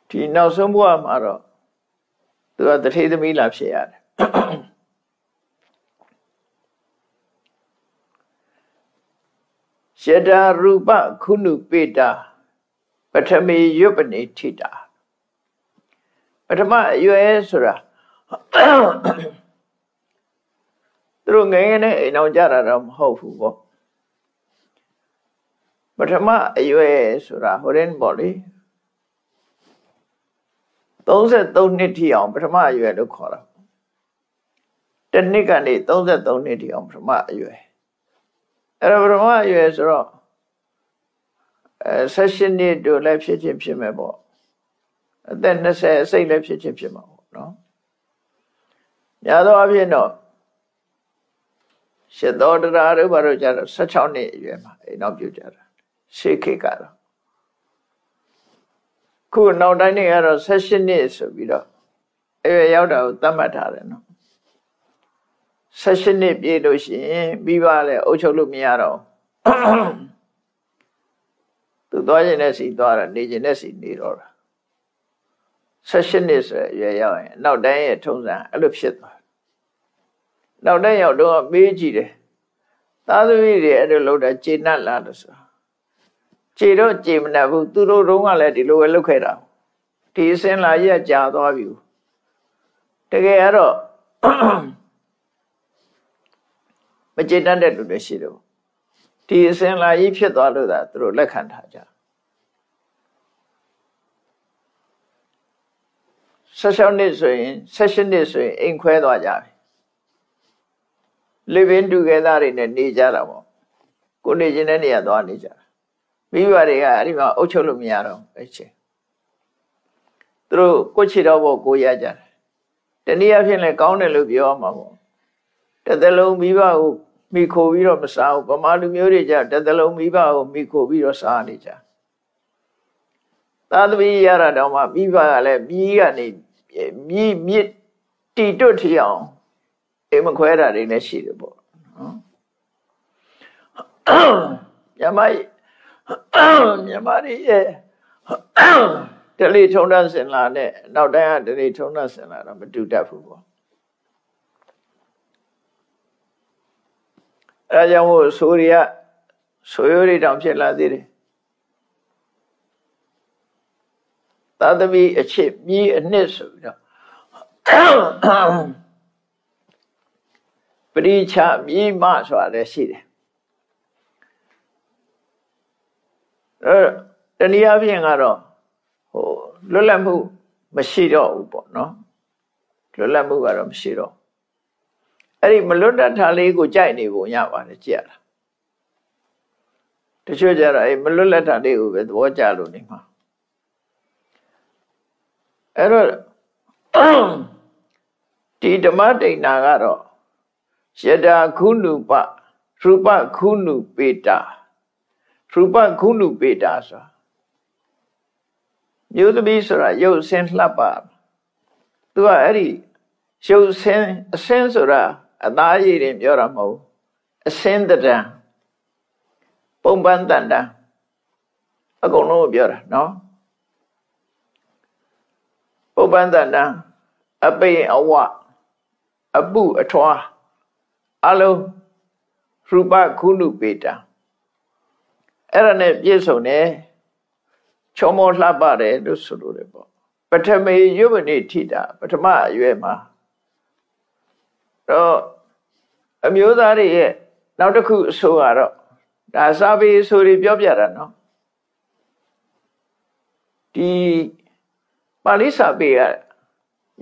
ဒီနောက်ဆုံးဘဝမှာတော့သူကတထေသမီးလာဖြစ်ရတယ် ရှတာရူပခုနုပေတာပထမေရွပနေထိတာပထမအရွယ်ဆိုတာသူတို့ငယ်ငယ်နဲ့အိမ်အောင်ကြတာတော့မဟုတ်ဘူးပေါ့ပထမအရွယ်ဆိုတာဟိုရင်ပေါ့လေ33နှစ်ထိအောင်ပထမအရွယ်လို့ခေါ်တာတနှစ်ကနေ33နှစ်ထိအောင်ပထမအရွယ် အဲ့တော့ပထမအရွယ်ဆိုတော့အဲ16နှစ်တို့လည်းဖြစ်ချင်းဖြစ်မယ်ပေါ့အသက်20အစိတ်လည်းဖြစ်ချင်းဖြစ်မှာပေါ့နော်ညာတော့အဖြစ်တော့ရှစ်တော်တရားတို့ဘာလို့ကြတော့16နှစ်အရွယ်မှာအိမ်နောက်ပြုကြတာရှေးခေတ်ကတော့ခုနောက်တိုင်းနေကတော့16နှစ်ဆိုပြီးတော့အရွယ်ရောက်တာကိုသတ်မှတ်ထားတယ်နော် 16နှစ်ပြည့်လို့ရှိရင်ပြီးပါလေအုပ်ချုပ်လို့မရတော့သူသွားခြင်းနဲ့စီသွားတာနေခြင်းနဲ့စီနေတော့တာ16နှစ်ဆိုရွယ်ရောက်ရင်နောက်တိုင်းရဲ့ထုံးစံအဲ့လိုဖြစ်သွားနောက်တိုင်းရောက်တော့မေးကြည့်တယ်သားသမီးတွေအဲ့လိုလုပ်တာကျေနပ်လားလို့ဆိုကျေတော့ကျေမနပ်ဘူးသူတို့တုန်းကလည်းဒီလိုပဲလုပ်ခဲ့တာဒီအစင်လာရက်ကြာသွားပြီတကယ်ကတော့ မကျေနပ်တဲ့လူတွေရှိတယ်ဒီအစင်လာကြီးဖြစ်သွားလို့သာသူတို့လက်ခံထားကြ16နှစ်ဆိုရင်16နှစ်ဆိုရင်အိမ်ခွဲသွားကြပြီ living together တွေနဲ့နေကြတာပေါ့ကိုနေခြင်းတဲ့နေရာသွားနေကြတာမိဘတွေကအဲ့ဒီမှာအုပ်ချုပ်လို့မရတော့အဲ့ချင်းသူတို့ကိုချီတော့ဖို့ကိုရကြတယ်တနည်းအားဖြင့်လည်းကောင်းတယ်လို့ပြောမှာပေါ့ တစ်သလုံးမိဘကိုမိခိုပြီးတော့မစားဘူးဗမာလူမျိုးတွေကြတစ်သလုံးမိဘကိုမိခိုပြီးတော့စားနေကြသာသမီရတာတော့မှမိဘကလည်းမြီးကနေမြီးမြစ်တီတွတ်ထီအောင်အိမ်မခွဲတာတွေလည်းရှိတယ်ပေါ့နော်မြမမြမရီရဲ့တလီထုံးတန်းစင်လာနဲ့နောက်တိုင်းကတလီထုံးတန်းစင်လာတော့မတူတတ်ဘူးပေါ့ အဲဒါကြောင့်မို့ဆိုရီကဆိုရိုးတွေတောင်ဖြစ်လာသေးတယ်သာသမီအချစ်မြည်အနှစ်ဆိုပြီးတော့ပရိချမြည်မဆိုတာလည်းရှိတယ်အဲတနည်းအားဖြင့်ကတော့ဟိုလွတ်လပ်မှုမရှိတော့ဘူးပေါ့နော်လွတ်လပ်မှုကတော့မရှိတော့ အဲ့ဒီမလွတ်တတ်တာလေးကိုကြိုက်နေပုံရပါတယ်ကြည့်ရတာတချို့ကြတော့အဲ့မလွတ်လပ်တာလေးကိုပဲသဘောကျလို့နေမှာအဲ့တော့ဒီဓမ္မဒိဏကတော့ယတာခုနုပရူပခုနုပေတာရူပခုနုပေတာဆိုမျိုးသမီးဆိုတာရုပ်ဆင်းလှပသူကအဲ့ဒီရုပ်ဆင်းအဆင်းဆိုတာ အသားရည်တွေပြောတာမဟုတ်အစင်းတံပုံပန်းတန်တန်အကုန်လုံးကိုပြောတာနော်ပုံပန်းတန်တန်အပိအဝအပုအထွားအလုံးရူပခုနုပေတာအဲ့ဒါနဲ့ပြည့်စုံတယ်ချောမောလှပတယ်လို့ဆိုလိုတယ်ပေါ့ပထမေယုဗနိထိတာပထမအရွယ်မှာ တော့အမျိုးသားတွေရဲ့နောက်တစ်ခုအဆိုကတော့ဒါစာပေဆိုတွေပြောပြတာနော်ဒီပါဠိစာပေက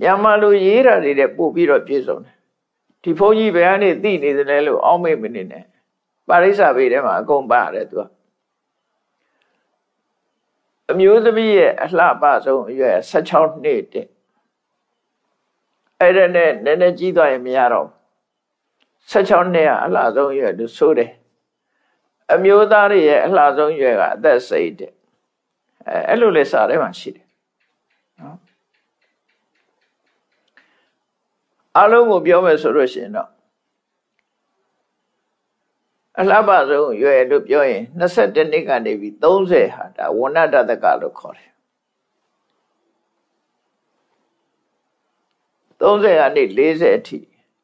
မြန်မာလိုရေးတာတွေတဲ့ပို့ပြီးတော့ပြည့်စုံတယ်ဒီဘုန်းကြီးဘယ်ကနေသိနေသလဲလို့အောက်မေ့မနေနဲ့ပါဠိစာပေထဲမှာအကုန်ပါတယ်သူကအမျိုးသမီးရဲ့အလှပဆုံးအရွယ်16နှစ်တဲ့ အဲ့ဒါနဲ့နည်းနည်းကြီးသွားရင်မရတော့16နှစ်ကအလှဆုံးရွယ်လို့ဆိုတယ်အမျိုးသားတွေရဲ့အလှဆုံးရွယ်ကအသက်စိတ်တဲ့အဲအဲ့လိုလဲစာထဲမှာရှိတယ်နော်အလုံးကိုပြောမယ်ဆိုလို့ရှိရင်တော့အလှပဆုံးရွယ်လို့ပြောရင်22နှစ်ကနေပြီး30ဟာဒါဝဏတတကလို့ခေါ်တယ် 30ကနေ40အထိ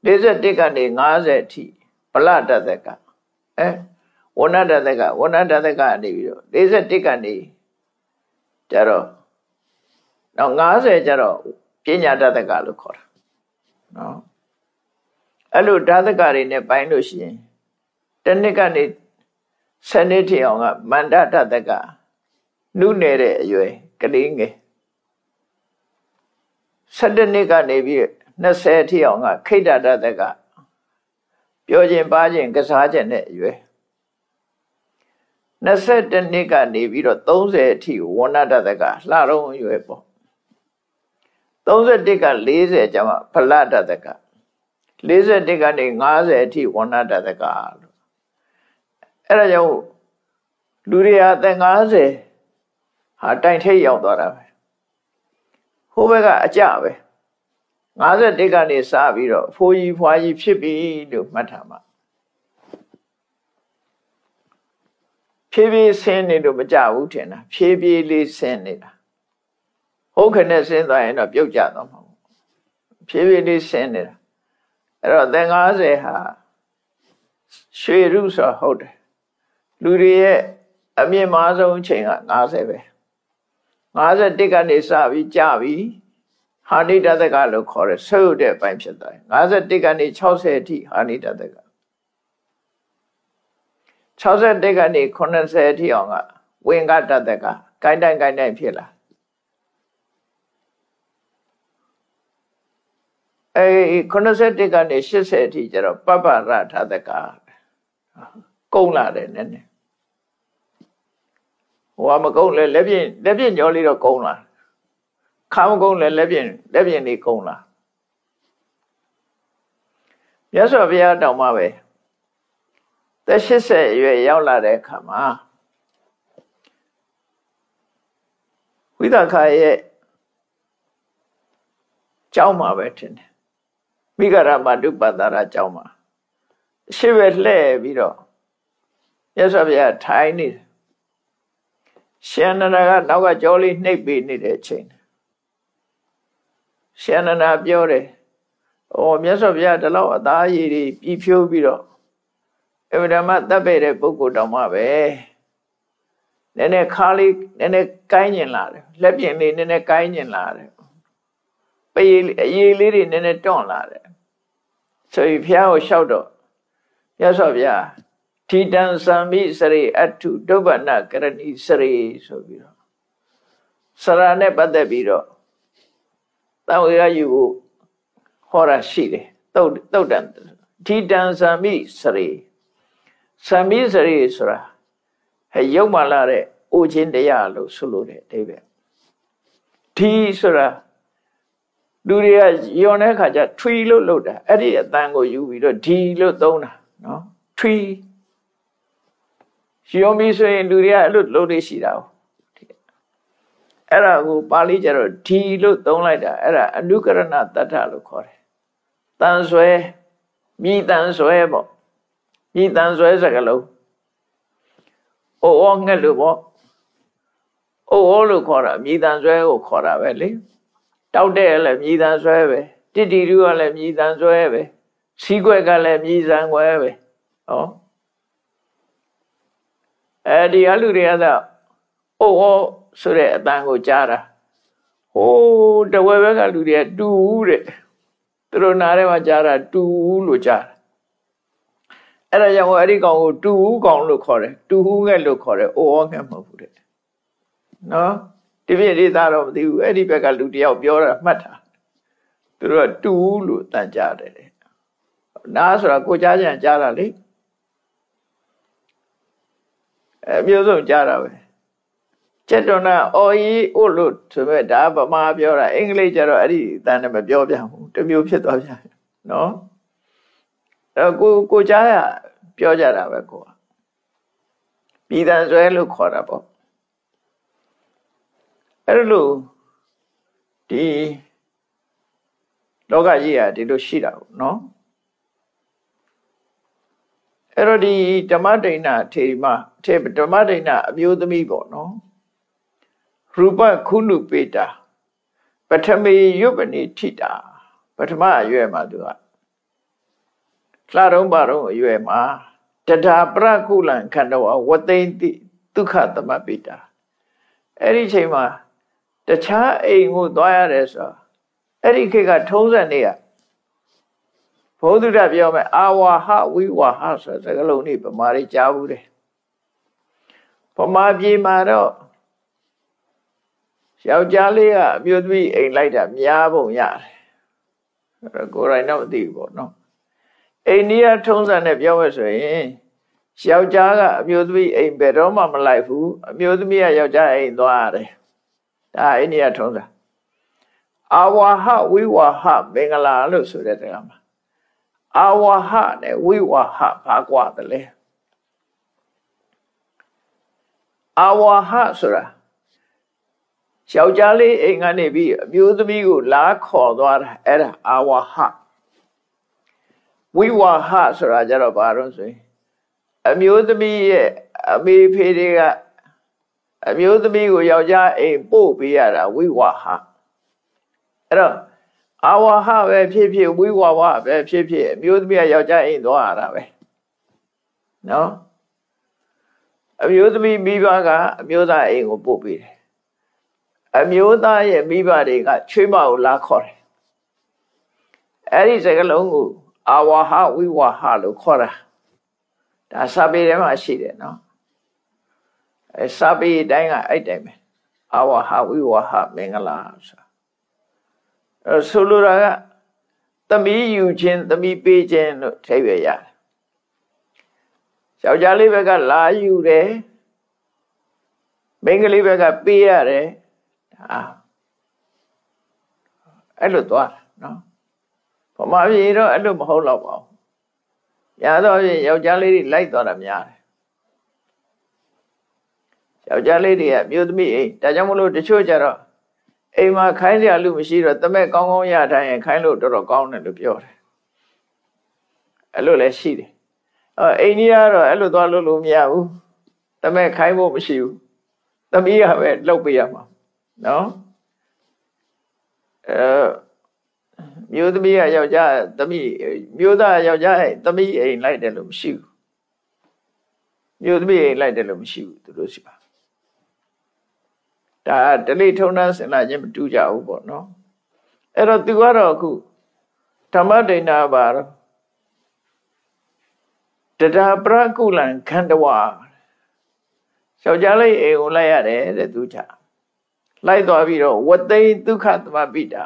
41ကနေ50အထိဗလတတကအဲဝဏတတကဝဏတတကနေပြီးတော့41ကနေကျတော့တော့50ကျတော့ပညာတတကလို့ခေါ်တာနော်အဲ့လိုဓာတကတွေနဲ့ပိုင်းလို့ရှိရင်တနှစ်ကနေ7နှစ်ထိအောင်ကမန္တတတကနုနယ်တဲ့အရွယ်ကလေးငယ် 7နှစ်ကနေပြီး20ထိအောင်ကခိတ္တတတကပြောခြင်းပါခြင်းကစားခြင်းနဲ့အရွယ်21နှစ်ကနေပြီးတော့30အထိဝဏတတကလှတော့အရွယ်ပေါ့31က40ကျမှဖလတတက41ကနေ50အထိဝဏတတကလို့အဲ့ဒါကြောင့်လူတွေဟာအသက်50ဟာတိုင်ထိပ်ရောက်သွားတာပဲဟို ဘက်ကအကြပဲ51ကနေစပြီးတော့ဖိုးကြီးဖွားကြီးဖြစ်ပြီလို့မှတ်ထားမှာဖြည်းဖြည်းဆင်းနေလို့မကြဘူးထင်တာဖြည်းဖြည်းလေးဆင်းနေတာဟုတ်ခနဲ့ဆင်းသွားရင်တော့ပြုတ်ကြတော့မှာဖြည်းဖြည်းလေးဆင်းနေတာအဲ့တော့သင်္50ဟာရွှေရုဆိုဟုတ်တယ်လူတွေရဲ့အမြင့်မားဆုံးအချိန်က50ပဲ 51ကနေစပြီးကြပြီဟာနိတတကလို့ခေါ်တယ်ဆုပ်တဲ့အပိုင်းဖြစ်သွားတယ်51ကနေ60အထိဟာနိတတက61ကနေ80အထိအောင်ကဝင်္ဂတတကကိုင်းတိုင်းကိုင်းတိုင်းဖြစ်လာအဲ81ကနေ80အထိကျတော့ပပ္ပရထတကကုန်းလာတယ်နည်းနည်း ဟိုကမကုန်းလဲလက်ပြင်းလက်ပြင်းညောလေးတော့ကုန်းလာခါမကုန်းလဲလက်ပြင်းလက်ပြင်းလေးကုန်းလာမြတ်စွာဘုရားတောင်မှပဲသက်80အရွယ်ရောက်လာတဲ့အခါမှာဝိသခာရဲ့ကျောင်းမှာပဲထင်တယ်မိဂရမတုပတ္တရာကျောင်းမှာရှေ့ပဲလှည့်ပြီးတော့မြတ်စွာဘုရားထိုင်နေတယ် ရှင်နန္ဒကနောက်ကကြောလေးနှိပ်ပေးနေတဲ့အချိန်ရှင်နန္ဒပြောတယ်။အော်မြတ်စွာဘုရားဒီလောက်အသားရည်တွေပြီးဖြိုးပြီးတော့အဗဓမ္မတပ်ပေတဲ့ပုဂ္ဂိုလ်တောင်မှပဲနည်းနည်းခါလေးနည်းနည်းကိုင်းကျင်လာတယ်လက်ပြင်လေးနည်းနည်းကိုင်းကျင်လာတယ်ပေအရေးလေးတွေနည်းနည်းတွန့်လာတယ်ဆိုပြီးဘုရားကိုလျှောက်တော့မြတ်စွာဘုရား ထီတံသံမိစရိအထုဒုဗ္ဗနကရဏီစရိဆိုပြီးတော့စရာနဲ့ပတ်သက်ပြီးတော့တန်ဝေရယူကိုဟောတာရှိတယ်တုတ်တုတ်တံထီတံသံမိစရိသံမိစရိဆိုတာဟဲ့ရုပ်မှလာတဲ့အိုခြင်းတရားလို့ဆိုလို့တယ်အိဗယ်ထီဆိုတာလူတွေကယွန်တဲ့ခါကျထွီလို့လုပ်တာအဲ့ဒီအတန်ကိုယူပြီးတော့ဒီလို့သုံးတာနော်ထွီ ရှင်းပြီးဆိုရင်လူတွေကအဲ့လိုလုပ်နေရှိတာအဲ့ဒါကိုပါဠိကျတော့ဒီလို့သုံးလိုက်တာအဲ့ဒါအနုကရဏတတ္ထလို့ခေါ်တယ်တန်ဆွဲမြည်တန်ဆွဲပေါ့မြည်တန်ဆွဲစကလုံးအိုးဩငှက်လို့ပေါ့အိုးဩလို့ခေါ်တာမြည်တန်ဆွဲကိုခေါ်တာပဲလေတောက်တဲ့လည်းမြည်တန်ဆွဲပဲတိတိရူကလည်းမြည်တန်ဆွဲပဲစီးခွက်ကလည်းမြည်တန်ခွဲပဲဟော အဲဒီအလူတွေကသာအိုးဩဆိုတဲ့အတန်ကိုကြားတာဟိုးတဝဲဘက်ကလူတွေကတူဦးတဲ့သူတို့နားထဲမှာကြားတာတူဦးလို့ကြားတာအဲ့ဒါကြောင့်အဲ့ဒီကောင်ကိုတူဦးကောင်လို့ခေါ်တယ်တူဦးငှက်လို့ခေါ်တယ်အိုးဩငှက်မဟုတ်ဘူးတဲ့နော်ဒီပြည့်ဒီသားတော့မသိဘူးအဲ့ဒီဘက်ကလူတယောက်ပြောတာမှတ်တာသူတို့ကတူဦးလို့တန်ကြတယ်တဲ့နားဆိုတာကိုကြားကြံကြားတာလေ အမျိုးဆုံးကြားတာပဲကျက်တော်နာအော်ဤဥလို့ဆိုမဲ့ဒါဗမာပြောတာအင်္ဂလိပ်ကျတော့အဲ့ဒီအတန်နဲ့မပြောပြဘူးတမျိုးဖြစ်သွားပြန်နော်အဲ့ကိုကိုကြားရပြောကြတာပဲကိုပြည်တန်ဆွဲလို့ခေါ်တာပေါ့အဲ့လိုဒီလောကကြီးอ่ะဒီလိုရှိတာပေါ့နော် အဲ့တော့ဒီဓမ္မဒိဏထေရီမထေဓမ္မဒိဏအမျိုးသမီးပေါ့နော်ရူပခုနုပေတာပထမေယုပနိထိတာပထမအရွယ်မှာသူကလှတော့ပါတော့အရွယ်မှာတထာပရကုလံခန္ဓဝဝသိမ့်တိဒုက္ခသမပိတာအဲ့ဒီချိန်မှာတခြားအိမ်ကိုသွားရတယ်ဆိုအဲ့ဒီခေတ်ကထုံးစံနေရ ဘုဒ္ဓရပြောမယ်အာဝါဟဝိဝါဟဆိုစကားလုံးนี่ဗမာတွေကြားဘူးတယ်ဗမာပြည်မှာတော့ယောက်ျားလေးကအမျိုးသမီးအိမ်လိုက်တာများပုံရတယ်အဲ့ကိုယ်တိုင်တော့မသိဘူးပေါ့နော်အိန္ဒိယထုံးစံနဲ့ပြောမယ်ဆိုရင်ယောက်ျားကအမျိုးသမီးအိမ်ဘယ်တော့မှမလိုက်ဘူးအမျိုးသမီးကယောက်ျားအိမ်သွားရတယ်ဒါအိန္ဒိယထုံးစံအာဝါဟဝိဝါဟမင်္ဂလာလို့ဆိုတဲ့တရားမှာ အာဝါဟနဲ့ဝိဝါဟဘာကွာတယ်လဲအာဝါဟဆိုတာယောက်ျားလေးအိမ်ကနေပြီးအမျိုးသမီးကိုလာခေါ်သွားတာအဲ့ဒါအာဝါဟဝိဝါဟဆိုတာကြတော့ဘာလို့ဆိုရင်အမျိုးသမီးရဲ့အမေဖေတွေကအမျိုးသမီးကိုယောက်ျားအိမ်ပို့ပေးရတာဝိဝါဟအဲ့တော့ အာဝါဟပဲဖြစ်ဖြစ်ဝိဝါဝပဲဖြစ်ဖြစ်အမျိုးသမီးယောက်ျားအိမ်သွားရတာပဲနော်အမျိုးသမီးမိဘကအမျိုးသားအိမ်ကိုပို့ပေးတယ်အမျိုးသားရဲ့မိဘတွေကချွေးမကိုလာခေါ်တယ်အဲ့ဒီစကားလုံးကိုအာဝါဟဝိဝါဟလို့ခေါ်တာဒါစာပေထဲမှာရှိတယ်နော်အဲစာပေတိုင်းကအဲ့တိုင်ပဲအာဝါဟဝိဝါဟမင်္ဂလာဆိုအဲ ဆိုလိုတာကသမီးယူခြင်းသမီးပေးခြင်းလို့ထိပ်ရရတယ်ယောက်ျားလေးဘက်ကလာယူတယ်မိန်းကလေးဘက်ကပေးရတယ်ဒါအဲ့လိုသွားနော်ဗမာပြည်တော့အဲ့လိုမဟုတ်တော့ပါဘူးညာတော့ယောက်ျားလေးတွေလိုက်သွားတာများတယ်ယောက်ျားလေးတွေကမြို့သမီးအိမ်ဒါကြောင့်မလို့တချို့ကြတော့ အိမ်မှာခိုင်းစရာလူမရှိတော့တမက်ကောင်းကောင်းရတိုင်းရင်ခိုင်းလို့တော်တော်ကောင်းတယ်လို့ပြောတယ်အဲ့လိုလည်းရှိတယ်အဲအိန္ဒိယကတော့အဲ့လိုသွားလို့လို့မရဘူးတမက်ခိုင်းဖို့မရှိဘူးသမီးကပဲလှုပ်ပေးရမှာနော်အဲမျိုးသမီးကယောက်ျားသမီးမျိုးသားယောက်ျားသမီးအိမ်လိုက်တယ်လို့မရှိဘူးမျိုးသမီးအိမ်လိုက်တယ်လို့မရှိဘူးသူတို့ရှိပါ ဒါဒလိထုံနှန်းစင်လာခြင်းမတူကြဘူးပေါ့နော်အဲ့တော့သူကတော့အခုဓမ္မဒိဏဘာတော့တဒါပရကုလံခန္ဓဝါယောက်ျားလေးအိမ်ကိုလိုက်ရတယ်တဲ့သူချလိုက်သွားပြီးတော့ဝသိဒုက္ခသမပိတာ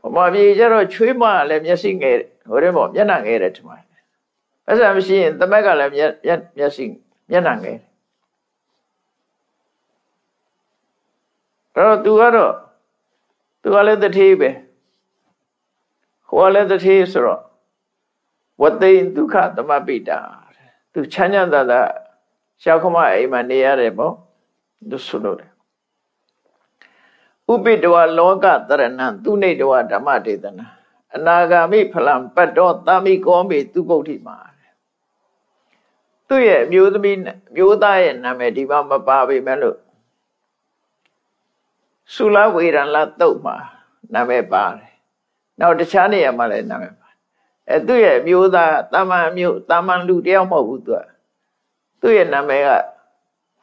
ဘမပြေကြတော့ချွေးမလည်းမျက်စိငယ်ဟိုရဲပေါ့မျက်နှာငယ်တယ်ဒီမှာအဲ့ဒါမရှိရင်သမက်ကလည်းမျက်မျက်စိမျက်နှာငယ် အဲ့တော့ तू ကတော့ तू ကလည်းတထေးပဲဟိုကလည်းတထေးဆိုတော့ဝသိဒုက္ခသမပိတာသူချမ်းချမ်းသာသာရှောက်ခမအိမ်မှာနေရတယ်ပေါ့သူဆိုလို့တယ်ဥပိတဝလောကတရဏံသူနေတဝဓမ္မဒေသနာအနာဂါမိဖလံပတ္တောတာမိကောမိသူပုဋ္ဌိမှာသူ့ရဲ့မျိုးသမီးမျိုးသားရဲ့နာမည်ဒီမှာမပါပေမဲ့လို့ သုလဝေရဏလတုတ်မှာနာမည်ပါတယ်နောက်တခြားနေရာမှာလည်းနာမည်ပါအဲသူ့ရဲ့မျိုးသားတာမန်မျိုးတာမန်လူတယောက်မဟုတ်ဘူးသူကသူ့ရဲ့နာမည်က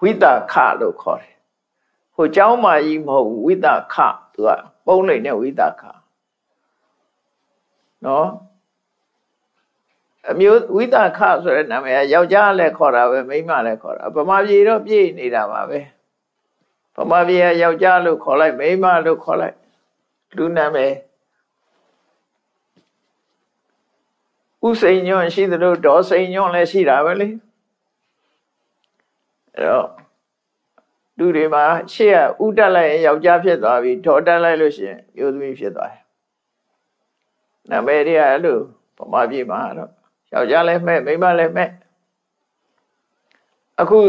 ဝိတာခလို့ခေါ်တယ်ဟိုเจ้าမာကြီးမဟုတ်ဝိတာခသူကပုံလိမ့်နဲ့ဝိတာခနော်အမျိုးဝိတာခဆိုတဲ့နာမည်ကယောက်ျားလည်းခေါ်တာပဲမိန်းမလည်းခေါ်တာဗမာပြည်တော့ပြည့်နေတာပါပဲ ဗမာပြည်ကယောက်ျားလို့ခေါ်လိုက်မိန်းမလို့ခေါ်လိုက်လူနာမည်ဥစိန်ညွန့်ရှိသလိုဒေါ်စိန်ညွန့်လည်းရှိတာပဲလေအဲ့တော့လူတွေမှာရှေ့ကဥတက်လိုက်ရင်ယောက်ျားဖြစ်သွားပြီဒေါ်တက်လိုက်လို့ရှိရင်မျိုးသမီးဖြစ်သွားတယ်နာမည်တွေကအဲ့လိုဗမာပြည်မှာတော့ယောက်ျားလည်းမဲ့မိန်းမလည်းမဲ့အခု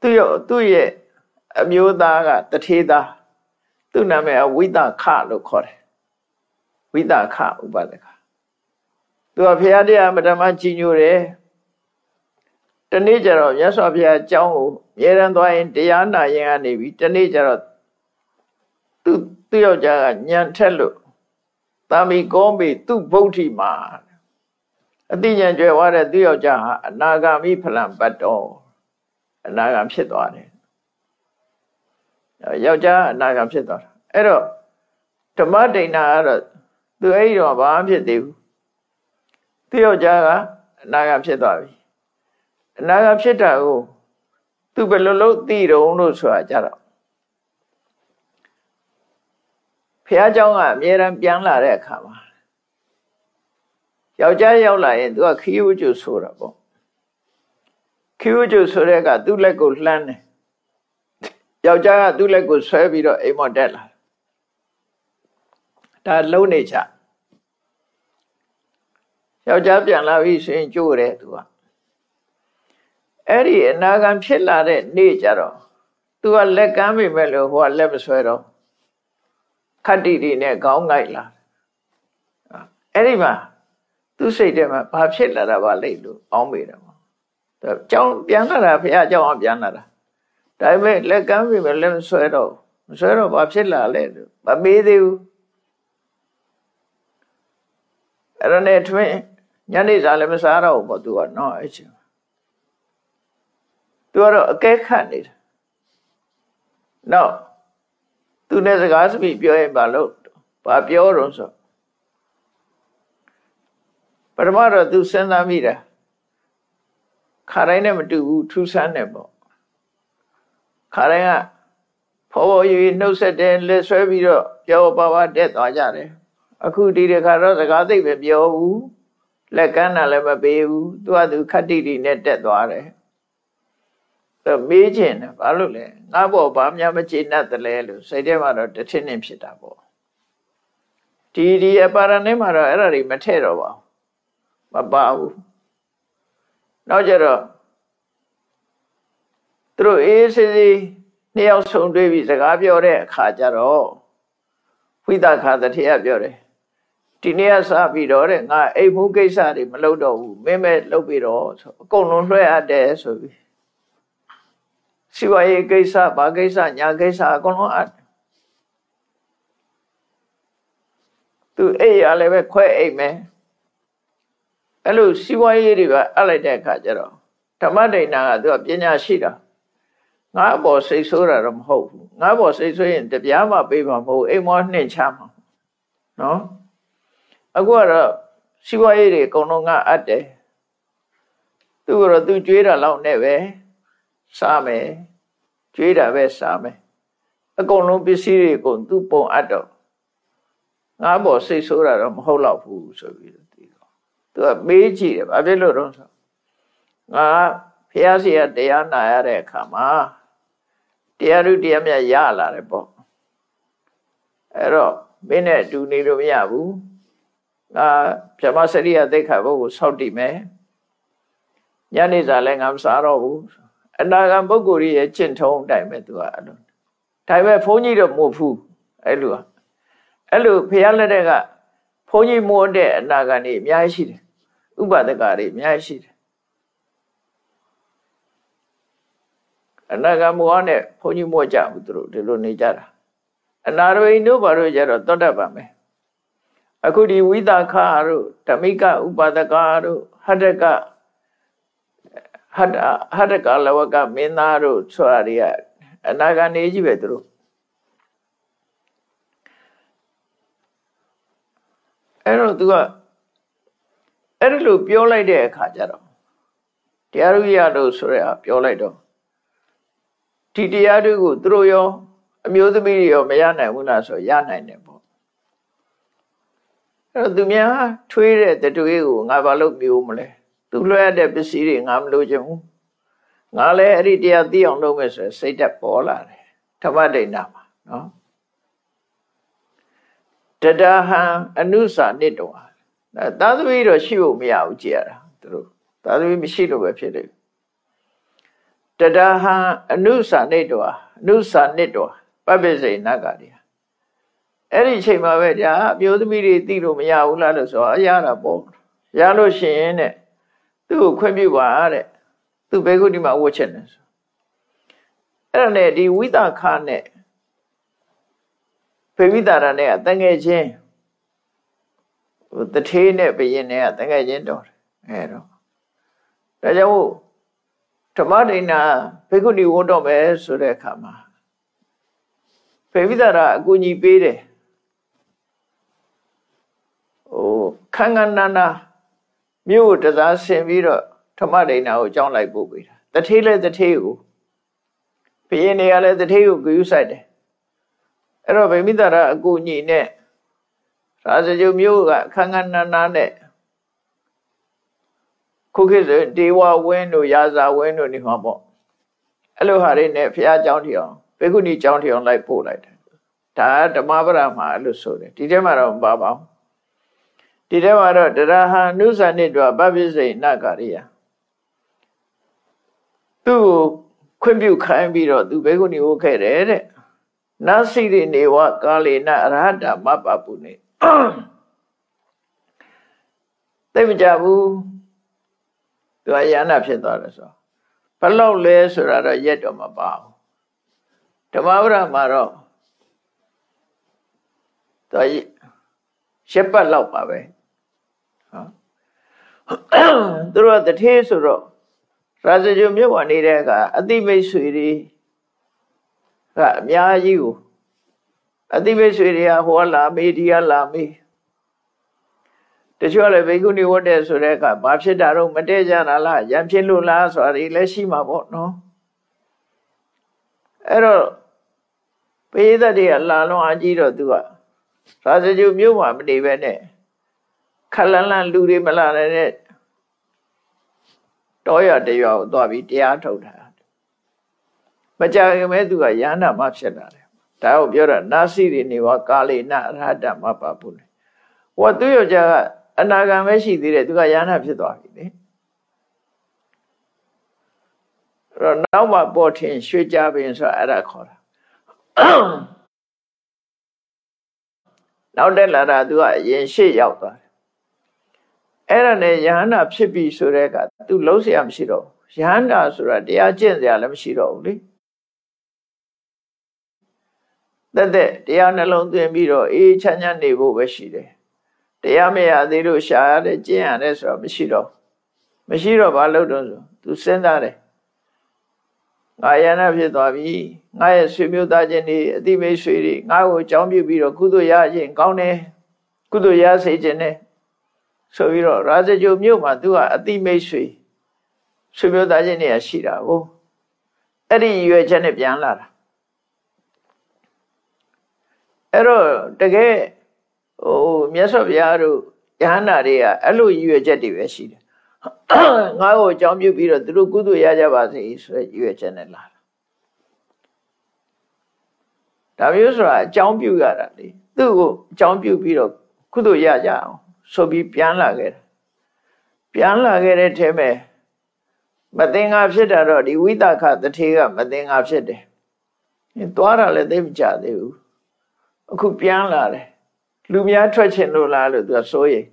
သူ့ရဲ့သူ့ရဲ့ အမျိုးသားကတထေသားသူ့နာမည်ဝိသခလို့ခေါ်တယ်ဝိသခဥပဒကသူကဖရာတရားမဓမ္မကြီးညိုတယ်တနေ့ကျတော့မြတ်စွာဘုရားအကြောင်းကိုအမြဲတမ်းသွားရင်တရားနာရင်ကနေပြီးတနေ့ကျတော့သူသူယောက်ျားကညံထက်လို့တာမီကောမေသူဗုဒ္ဓိမှာအတိညာကျွယ်ဝတဲ့သူယောက်ျားဟာအနာဂါမိဖလံပတ်တော်အနာဂံဖြစ်သွားတယ် ယောက်ျားအနာဂံဖြစ်သွားတာအဲ့တော့ဓမ္မဒိဏကတော့သူအဲ့ဒီတော့ဘာမှဖြစ်သေးဘူးသူယောက်ျားကအနာဂံဖြစ်သွားပြီအနာဂတ်ဖြစ်တာကိုသူဘယ်လိုလုပ်သိတုံးလို့ဆိုတာကြတော့ဖះเจ้าကအမြဲတမ်းပြန်လာတဲ့အခါမှာယောက်ျားရောက်လာရင်သူကခီးဝကျဆိုတာပေါ့ခီးဝကျဆိုတဲ့ကသူ့လက်ကိုလှမ်းတယ် ယောက်ျားကသူ့လက်ကိုဆွဲပြီးတော့အိမ်မော်တက်လာဒါလုံးနေချယောက်ျားပြန်လာပြီဆိုရင်ကြိုးတယ်သူကအဲ့ဒီအနာဂံဖြစ်လာတဲ့နေ့ကြတော့သူကလက်ကမ်းမိမဲ့လို့ဟိုကလက်မဆွဲတော့ခတ္တိတွေနဲ့ခေါင်းငိုက်လာအဲ့ဒီမှာသူစိတ်ထဲမှာဘာဖြစ်လာတာပါလိမ့်လို့အောင်းမိတယ်ပေါ့ကျောင်းပြန်လာတာဖះကျောင်းအောင်ပြန်လာတာ ဒါပေမဲ့လက်ကမ်းမိမဲ့လက်မဆွဲတော့မဆွဲတော့ဘာဖြစ်လာလဲမမေးသေးဘူးအဲ့ဒါနဲ့ထွင်းညနေစာလည်းမစားတော့ဘူးပေါ့သူကနော်အဲ့ချင်းသူကတော့အကဲခတ်နေတာနောက်သူနဲ့စကားစပိပြောရင်ဘာလို့ဘာပြောတော့ဆိုပထမတော့သူစဉ်းစားမိတာခါတိုင်းနဲ့မတူဘူးထူးဆန်းတယ်ပေါ့ ခါတိုင်းကဖော်ဖော်ရွေနှုတ်ဆက်တယ်လက်ဆွဲပြီးတော့ပြောပါပါတက်သွားကြတယ်အခုဒီတခါတော့စကားသိပဲပြောဘူးလက်ကမ်းတာလည်းမပေးဘူးသူကသူခတ္တိတိနဲ့တက်သွားတယ်တော့မေးခြင်းတယ်ဘာလို့လဲငါဘောဘာမှမကျေနပ်တယ်လဲလို့စိတ်ထဲမှာတော့တစ်ထင်းနဲ့ဖြစ်တာပေါ့ဒီဒီအပါရဏိမှာတော့အဲ့ဒါတွေမထည့်တော့ပါဘူးမပါဘူးနောက်ကြတော့ သူတို့အေးစေးစေးနှစ်ယောက်ဆုံတွေ့ပြီးစကားပြောတဲ့အခါကျတော့ဝိသခာတထေရပြောတယ်ဒီနေ့ကစပြီးတော့တဲ့ငါအိမ်မှုကိစ္စတွေမလုပ်တော့ဘူးမင်းမဲ့လုပ်ပြီးတော့ဆိုအကုန်လုံးလွှဲအပ်တယ်ဆိုပြီးစီဝါရေးကိစ္စဘာကိစ္စညာကိစ္စအကုန်လုံးအပ်သူအိမ်ရလည်းပဲခွဲအိမ်မယ်အဲ့လိုစီဝါရေးတွေကအပ်လိုက်တဲ့အခါကျတော့ဓမ္မဒိဏကသူကပညာရှိတာ ငါ့ဘောစိတ်ဆိုးတာတော့မဟုတ်ဘူးငါ့ဘောစိတ်ဆိုးရင်တပြားမှပေးမှာမဟုတ်အိမ်မောနှင့်ချမှာနော်အခုကတော့စီးပွားရေးတွေအကုန်လုံးကအပ်တယ်သူကတော့သူကြွေးတာလောက်နဲ့ပဲစားမယ်ကြွေးတာပဲစားမယ်အကုန်လုံးပစ္စည်းတွေကုန်သူပုံအပ်တော့ငါဘောစိတ်ဆိုးတာတော့မဟုတ်တော့ဘူးဆိုပြီးတော့ဒီတော့သူကမေးကြည့်တယ်ဘာဖြစ်လို့တော့ဆိုငါဖះစီရတရားနာရတဲ့အခါမှာ တရားဥတရားမြတ်ရလာတယ်ပေါ့အဲ့တော့မင်းနဲ့အတူနေလို့မရဘူးငါဗြဟ္မစရိယသိက္ခာပုဂ္ဂိုလ်ဆောက်တည်မယ်ညနေစာလည်းငါမစားတော့ဘူးအနာဂံပုဂ္ဂိုလ်ရဲ့ကျင့်ထုံးအတိုင်းပဲသူကအဲ့လိုဒါပေမဲ့ဘုန်းကြီးတော့မဟုတ်ဘူးအဲ့လိုအဲ့လိုဖះလက်တဲ့ကဘုန်းကြီးမိုးတဲ့အနာဂံတွေအများကြီးရှိတယ်ဥပဒကတွေအများကြီးရှိတယ် အနာဂံမိုးနဲ့ဘုန်းကြီးမိုးကြဘူးသူတို့ဒီလိုနေကြတာအနာရဝိတို့ဘာလို့ကြတော့တောတတ်ပါမယ်အခုဒီဝိသခတို့ဓမိကဥပါဒကတို့ဟတကဟတဟတကလဝကမင်းသားတို့ဆိုတာတွေကအနာဂတ်နေကြီးပဲသူတို့အဲ့တော့ तू ကအဲ့ဒီလိုပြောလိုက်တဲ့အခါကျတော့တရားဥရတို့ဆိုရပြောလိုက်တော့ ဒီတရားတွေကိုသူတို့ရောအမျိုးသမီးတွေရောမရနိုင်ဘူးလားဆိုရနိုင်တယ်ပေါ့အဲ့တော့သူများထွေးတဲ့တတွေးကိုငါဘာလို့မျိုးမလဲသူလွှဲတဲ့ပစ္စည်းတွေငါမလိုချင်ဘူးငါလည်းအဲ့ဒီတရားသိအောင်လုပ်မယ်ဆိုစိတ်တက်ပေါ်လာတယ်ဓမ္မဒိဋ္ဌာမှာနော်တတဟံအနုစာနစ်တော်သာသမီတော့ရှိဖို့မရဘူးကြည်ရတာသူတို့သာသမီမရှိလို့ပဲဖြစ်တယ် တတဟံအနုစာနစ်တော်အနုစာနစ်တော်ပပ္ပစိနဂါရီအဲ့ဒီအချိန်မှာပဲကြာအမျိုးသမီးတွေသိလို့မရဘူးလားလို့ဆိုတော့အရတာပေါ့ရလို့ရှိရင်တဲ့သူ့ကိုခွင့်ပြုပါတဲ့သူဘယ်ခုဒီမှာဝတ်ချက်နေဆိုအဲ့ဒါနဲ့ဒီဝိသခနဲ့ဖေဝိတာရနဲ့ကတငယ်ချင်းဟိုတထေးနဲ့ဘယင်းနဲ့ကတငယ်ချင်းတော်တယ်အဲ့တော့ဒါကြောင့် ဓမ္မဒိဏဘေကုဏီဝတ်တော့မယ်ဆိုတဲ့အခါမှာဖေဝိတာရအကူညီပေးတယ်ဟိုခန်းခန်းနာနာမြို့တစားဆင်ပြီးတော့ဓမ္မဒိဏကိုကြောင်းလိုက်ပို့ပေးတာတထေးလဲတထေးကိုဘုရင်တွေကလည်းတထေးကိုဂရုစိုက်တယ်အဲ့တော့ဗိမိတရအကူညီနဲ့ရာဇဂုမြို့ကခန်းခန်းနာနာနဲ့ ခုခေတ်ဆိုဒေဝဝင်းတို့ရာဇဝင်းတို့နေမှာပေါ့အဲ့လိုဟာတွေနဲ့ဘုရားကျောင်းထီအောင်ဘေကုဏီကျောင်းထီအောင်လိုက်ပို့လိုက်တယ်ဒါဓမ္မပဒမှာအဲ့လိုဆိုတယ်ဒီထဲမှာတော့မပါပါဘူးဒီထဲမှာတော့တရဟနုဇာနိတောပပိစိဏကာရိယသူ့ကိုခွင့်ပြုခိုင်းပြီးတော့သူဘေကုဏီဝတ်ခဲ့တယ်တဲ့နသိရိနေဝကာလေနအရဟတမပပုနေသိမကြဘူး သူအယနာဖြစ်သွားတယ်ဆိုဘလောက်လဲဆိုတာတော့ရက်တော့မပါဘူးဓမ္မဝရမှာတော့သူရှက်ပတ်လောက်ပါပဲဟုတ်သူတို့ကတထေးဆိုတော့ရာဇဂျုံမြို့မှာနေတဲ့ကအတိမိတ်ဆွေတွေကအများကြီးကိုအတိမိတ်ဆွေတွေကဟောလာမေးဒီကလာမေး တချို့လည်းဘေကုဏီဝတ်တဲ့ဆိုတဲ့အခါဘာဖြစ်တာတော့မတည့်ကြတာလားရံဖြစ်လို့လားဆိုတာတွေလည်းရှိမှာပေါ့နော်အဲ့တော့ပိသတ်တွေကလာလွန်အကြီးတော့သူကရာဇဂျုမြို့မှာမနေပဲနဲ့ခလန်းလန်းလူတွေမလာတဲ့တောရတရွာကိုသွားပြီးတရားထုတ်တာမကြခင်မဲ့သူကယန္တာမဖြစ်လာတယ်ဒါကိုပြောတာနာစီတွေနေဝကာလေနအရဟတမပါဘူးလေဟောသူယောက်ျားက အနာဂံပဲရှိသေးတယ်သူကယန္တာဖြစ်သွားပြီလေအဲ့တော့နောက်မှပေါ်ထင်ရွှေကြပင်ဆိုအဲ့ဒါခေါ်တာနောက်တက်လာတာသူကအရင်ရှေ့ရောက်သွားတယ်အဲ့ဒါနဲ့ယဟန္တာဖြစ်ပြီဆိုတဲ့ကသူလုံးเสียမရှိတော့ယဟန္တာဆိုတာတရားကျင့်စရာလည်းမရှိတော့ဘူးလေတက်တက်တရားနှလုံးသွင်းပြီးတော့အေးချမ်းချမ်းနေဖို့ပဲရှိတယ် တရားမရသေးလို့ရှာရတယ်ကျင့်ရတယ်ဆိုတော့မရှိတော့မရှိတော့ဘာလို့တော့ဆိုသူစဉ်းစားတယ်ငါယန္တာဖြစ်သွားပြီငါရဲ့ဆွေမျိုးသားချင်းတွေအတိမိတ်ဆွေတွေငါ့ကိုကြောင်းပြုပြီးတော့ကုသိုလ်ရခြင်းကောင်းတယ်ကုသိုလ်ရစေခြင်းနဲ့ဆိုပြီးတော့ရာဇဂျိုမြို့မှာသူကအတိမိတ်ဆွေဆွေမျိုးသားချင်းတွေကရှိတာကိုအဲ့ဒီရွယ်ချက်နဲ့ပြန်လာတာအဲ့တော့တကယ် ဟိုမြတ်စွာဘုရားတို့ယဟန္တာတွေကအဲ့လိုရွယ်ချက်တွေပဲရှိတယ်ငါ့ကိုအကြောင်းပြုပြီးတော့သူတို့ကုသိုလ်ရကြပါစေဆိုတဲ့ရွယ်ချက်နဲ့လာတာဒါမျိုးဆိုတာအကြောင်းပြုရတာလေသူ့ကိုအကြောင်းပြုပြီးတော့ကုသိုလ်ရကြအောင်ဆိုပြီးပြန်လာခဲ့တယ်ပြန်လာခဲ့တဲ့ထဲမှာမသင်္ကာဖြစ်တာတော့ဒီဝိသခတထေကမသင်္ကာဖြစ်တယ်။သွားတာလည်းသိမကြသေးဘူး။အခုပြန်လာတယ်။ လူများထွက်ချင်လို့လားလို့သူကစိုးရိမ်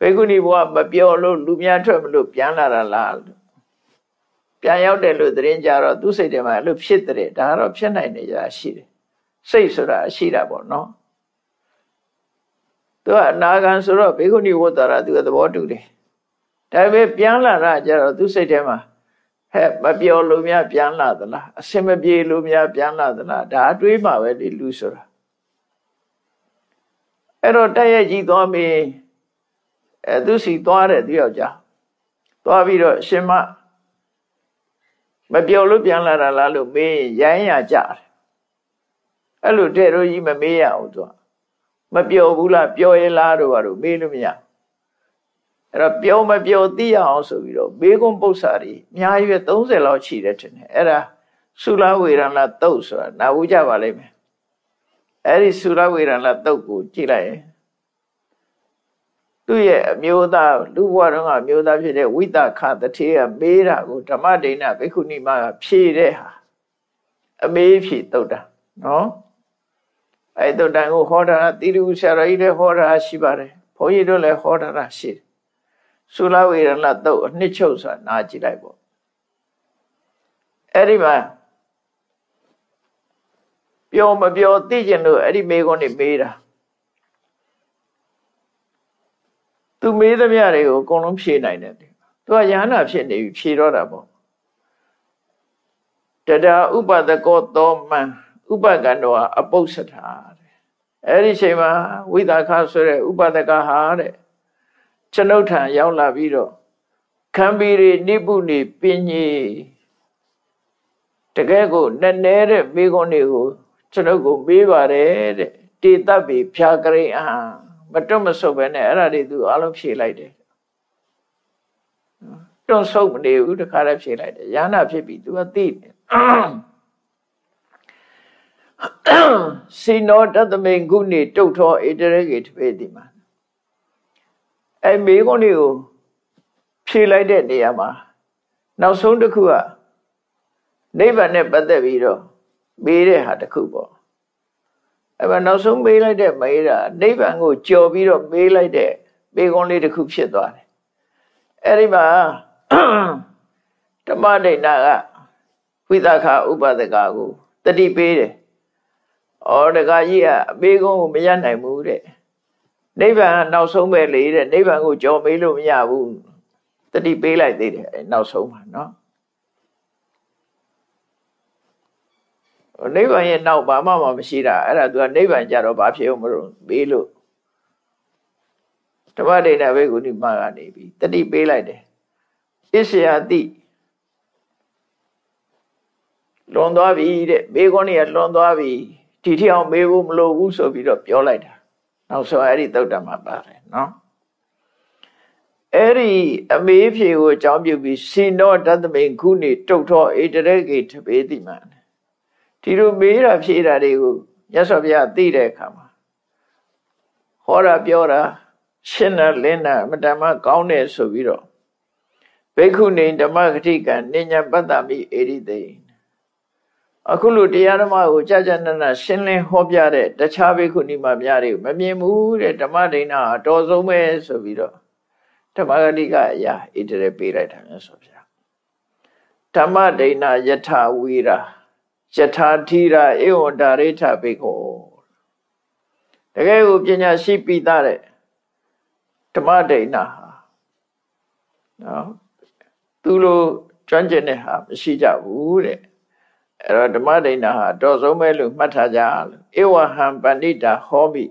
ဘေကုဏီဘုရားမပြောလို့လူများထွက်မလို့ပြန်လာတာလားပြန်ရောက်တယ်လို့သတင်းကြတော့သူ့စိတ်ထဲမှာအဲ့လိုဖြစ်တဲ့ဒါကတော့ဖြစ်နိုင်နေကြရှိတယ်စိတ်ဆိုတာရှိတာပေါ့နော်သူကအနာဂံဆိုတော့ဘေကုဏီဝတ္တရာသူကသဘောတူတယ်ဒါပေမဲ့ပြန်လာတာကြတော့သူစိတ်ထဲမှာ ဟဲ့မပြောလို့များပြန်လာသလားအစင်မပြေလို့များပြန်လာသလားဒါအတွေးမှာပဲလေလူဆိုတာအဲ့တော့တက်ရဲ့ကြီးသွားမေးအဲသူစီသွားတယ်သူယောက်ျားသွားပြီးတော့ရှင်မမပြောလို့ပြန်လာတာလားလို့မေးရိုင်းရကြတယ်အဲ့လိုတဲ့တို့ကြီးမမေးရအောင်သူမပြောဘူးလားပြောရလားတို့ဘာလို့မေးလို့မရ အဲ့တော့ပြောမပြောသိရအောင်ဆိုပြီးတော့ဘေးကွန်ပု္ပ္ပစာတွေအများကြီးပဲ30လောက်ရှိတယ်ထင်တယ်အဲ့ဒါသုလဝေရဏတုတ်ဆိုတာနာဘူးကြပါလိမ့်မယ်အဲ့ဒီသုလဝေရဏတုတ်ကိုကြည့်လိုက်ရင်သူ့ရဲ့အမျိုးသားလူဘဝတုန်းကအမျိုးသားဖြစ်တဲ့ဝိတခတထေကမေးတာကိုဓမ္မဒိဏဘိက္ခုနီမကဖြေတဲ့ဟာအမေးဖြေတုတ်တာနော်အဲ့တုတ်တန်ကိုဟောတာတိရုဆရာကြီးလည်းဟောတာရှိပါတယ်ဘုန်းကြီးတို့လည်းဟောတာရှိတယ် သုလဝေရဏတုတ်အနှစ်ချုပ်ဆိုတာနားကြည့်လိုက်ပေါ့အဲ့ဒီမှာပြောမပြောသိကျင်လို့အဲ့ဒီမေးခွန်းနေမေးတာသူမေးသမျှတွေကိုအကုန်လုံးဖြေနိုင်တယ်သူကယဟနာဖြစ်နေပြီဖြေတော့တာပေါ့တဒါဥပဒကောသောမံဥပကံတော်အပု္ပ္ပထာတဲ့အဲ့ဒီချိန်မှာဝိသခဆိုတဲ့ဥပဒကဟာတဲ့ ကျွန်ုပ်ထံရောက်လာပြီးတော့ခံပီရိနိပုနိပညေတကယ်ကိုနည်းနည်းတဲ့မိခွန်းတွေကိုကျွန်ုပ်ကိုမေးပါတယ်တဲ့တေတပ်ပြီးဖြာကရိအဟံမတွတ်မဆုတ်ပဲနဲ့အဲ့ဒါတွေသူအလုံးဖြေလိုက်တယ်တွန့်ဆုတ်မနေဘူးတခါလည်းဖြေလိုက်တယ်ယာနာဖြစ်ပြီသူကသိတယ်စိနောတသမိန်ကုနေတုတ်ထောဧတရကေတပေတိမှာ အဲမေးခွန်းတွေကိုဖြေလိုက်တဲ့နေရာမှာနောက်ဆုံးတစ်ခုကနိဗ္ဗာန်နဲ့ပတ်သက်ပြီးတော့မေးတဲ့ဟာတစ်ခုပေါ့အဲ့မှာနောက်ဆုံးမေးလိုက်တဲ့မေးတာနိဗ္ဗာန်ကိုကြော်ပြီးတော့မေးလိုက်တဲ့မေးခွန်းလေးတစ်ခုဖြစ်သွားတယ်အဲ့ဒီမှာဓမ္မဒိဋ္ဌာကဝိသခဥပဒကကိုတတိပေးတယ်ဩတခါကြီးကအမေကုန်းကိုမရနိုင်ဘူးတဲ့ နိဗ္ဗာန်နောက်ဆုံးပဲလေတဲ့နိဗ္ဗာန်ကိုကြော်မေးလို့မရဘူးတတိပေးလိုက်သေးတယ်အဲနောက်ဆုံးမှာနော်နိဗ္ဗာန်ရဲ့နောက်ဘာမှမရှိတာအဲ့ဒါသူကနိဗ္ဗာန်ကြတော့ဘာဖြစ်အောင်မလို့ပေးလို့ဓမ္မဒိဋ္ဌဘေကုဏိမကနေပြီတတိပေးလိုက်တယ်ဣစ္ဆယာတိလွန်သွားပြီတဲ့ဘေကုဏိကလွန်သွားပြီဒီထီအောင်မေးဖို့မလိုဘူးဆိုပြီးတော့ပြောလိုက်တာ နောက်ဆုံးအဲ့ဒီသုတ်တမှာပါတယ်နော်အဲ့ဒီအမေးဖြေကိုအကြောင်းပြုပြီးစီနောတတမိန်ခုနေတုတ်ထောဧတရေကေတပေတိမန်ဒီလိုမေးတာဖြေတာတွေကိုမြတ်စွာဘုရားသိတဲ့အခါမှာဟောတာပြောတာရှင်းတာလင်းတာအမတမကောင်းတယ်ဆိုပြီးတော့ဘိက္ခုနေဓမ္မဂတိကနိညာပတ္တမိဧရိတေ အခုလိုတရားဓမ္မကိုကြာကြာနာနာရှင်းလင်းဟောပြတဲ့တခြားဘိက္ခုနီမများတွေကိုမမြင်ဘူးတဲ့ဓမ္မဒိဋ္ဌာအတော်ဆုံးပဲဆိုပြီးတော့ဓမ္မဂတိကအရာဣတရေပေးလိုက်တာမျိုးဆိုဗျာဓမ္မဒိဋ္ဌာယထာဝီရာယထာထီရာဧဝံဒါရိထဘိက္ခုတကယ်ကိုပညာရှိပြီးသားတဲ့ဓမ္မဒိဋ္ဌာဟာနော်သူလိုကျွမ်းကျင်တဲ့ဟာမရှိကြဘူးတဲ့ အဲ့တော့ဓမ္မဒိဋ္ဌာဟာတော်ဆုံးပဲလို့မှတ်ထားကြလို့ဧဝဟံပဏိတာဟောမိ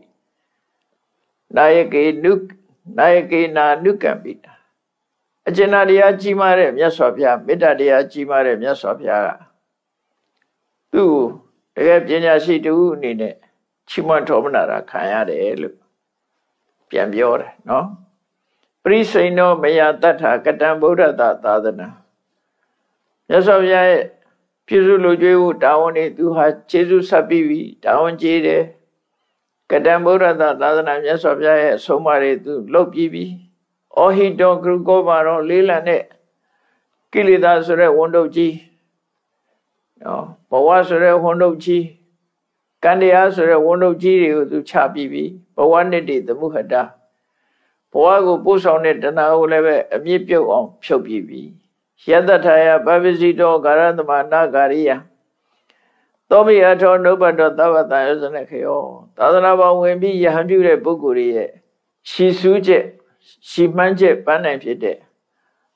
နာယကေနုနာယကေနာနုကံပိတာအကျဉ်းတရားကြီးမားတဲ့မြတ်စွာဘုရားမေတ္တာတရားကြီးမားတဲ့မြတ်စွာဘုရားကသူ့တကယ်ပညာရှိတူအနေနဲ့ချီးမွမ်းထောမနာတာခံရတယ်လို့ပြန်ပြောတယ်နော်ပရိစိန်သောမယတတ္ထာကတံဗုဒ္ဓသာသာသနာမြတ်စွာဘုရားရဲ့ ပြည့်စုံလူကျွေးဖို့တာဝန်နေသူဟာခြေစုဆက်ပြီးပြီတာဝန်ကြီးတယ်ကတံဗုဒ္ဓသာသာသနာမြတ်စွာဘုရားရဲ့အဆုံးအမတွေသူလုပ်ပြီးပြီဩဟိတောကရုကောပါတော့လေးလံတဲ့ကိလေသာဆိုတဲ့ဝန်တုပ်ကြီးနော်ဘဝဆိုတဲ့ဝန်တုပ်ကြီးကံတရားဆိုတဲ့ဝန်တုပ်ကြီးတွေကိုသူချပြီးပြီဘဝနှစ်တည်သမှုဟတဘဝကိုပို့ဆောင်တဲ့တဏှာကိုလည်းပဲအမြင့်ပြုတ်အောင်ဖြုတ်ပြီးပြီ ယတထာယပပစီတောကာရသမနာကာရိယသောမိအထောနုပတောသဗ္ဗတယဇနခေယောသာသနာပေါင်းဝင်ပြီးယဟန်ပြုတဲ့ပုဂ္ဂိုလ်ရဲ့ရှီဆူးချက်ရှီမှန်းချက်ပန်းနိုင်ဖြစ်တဲ့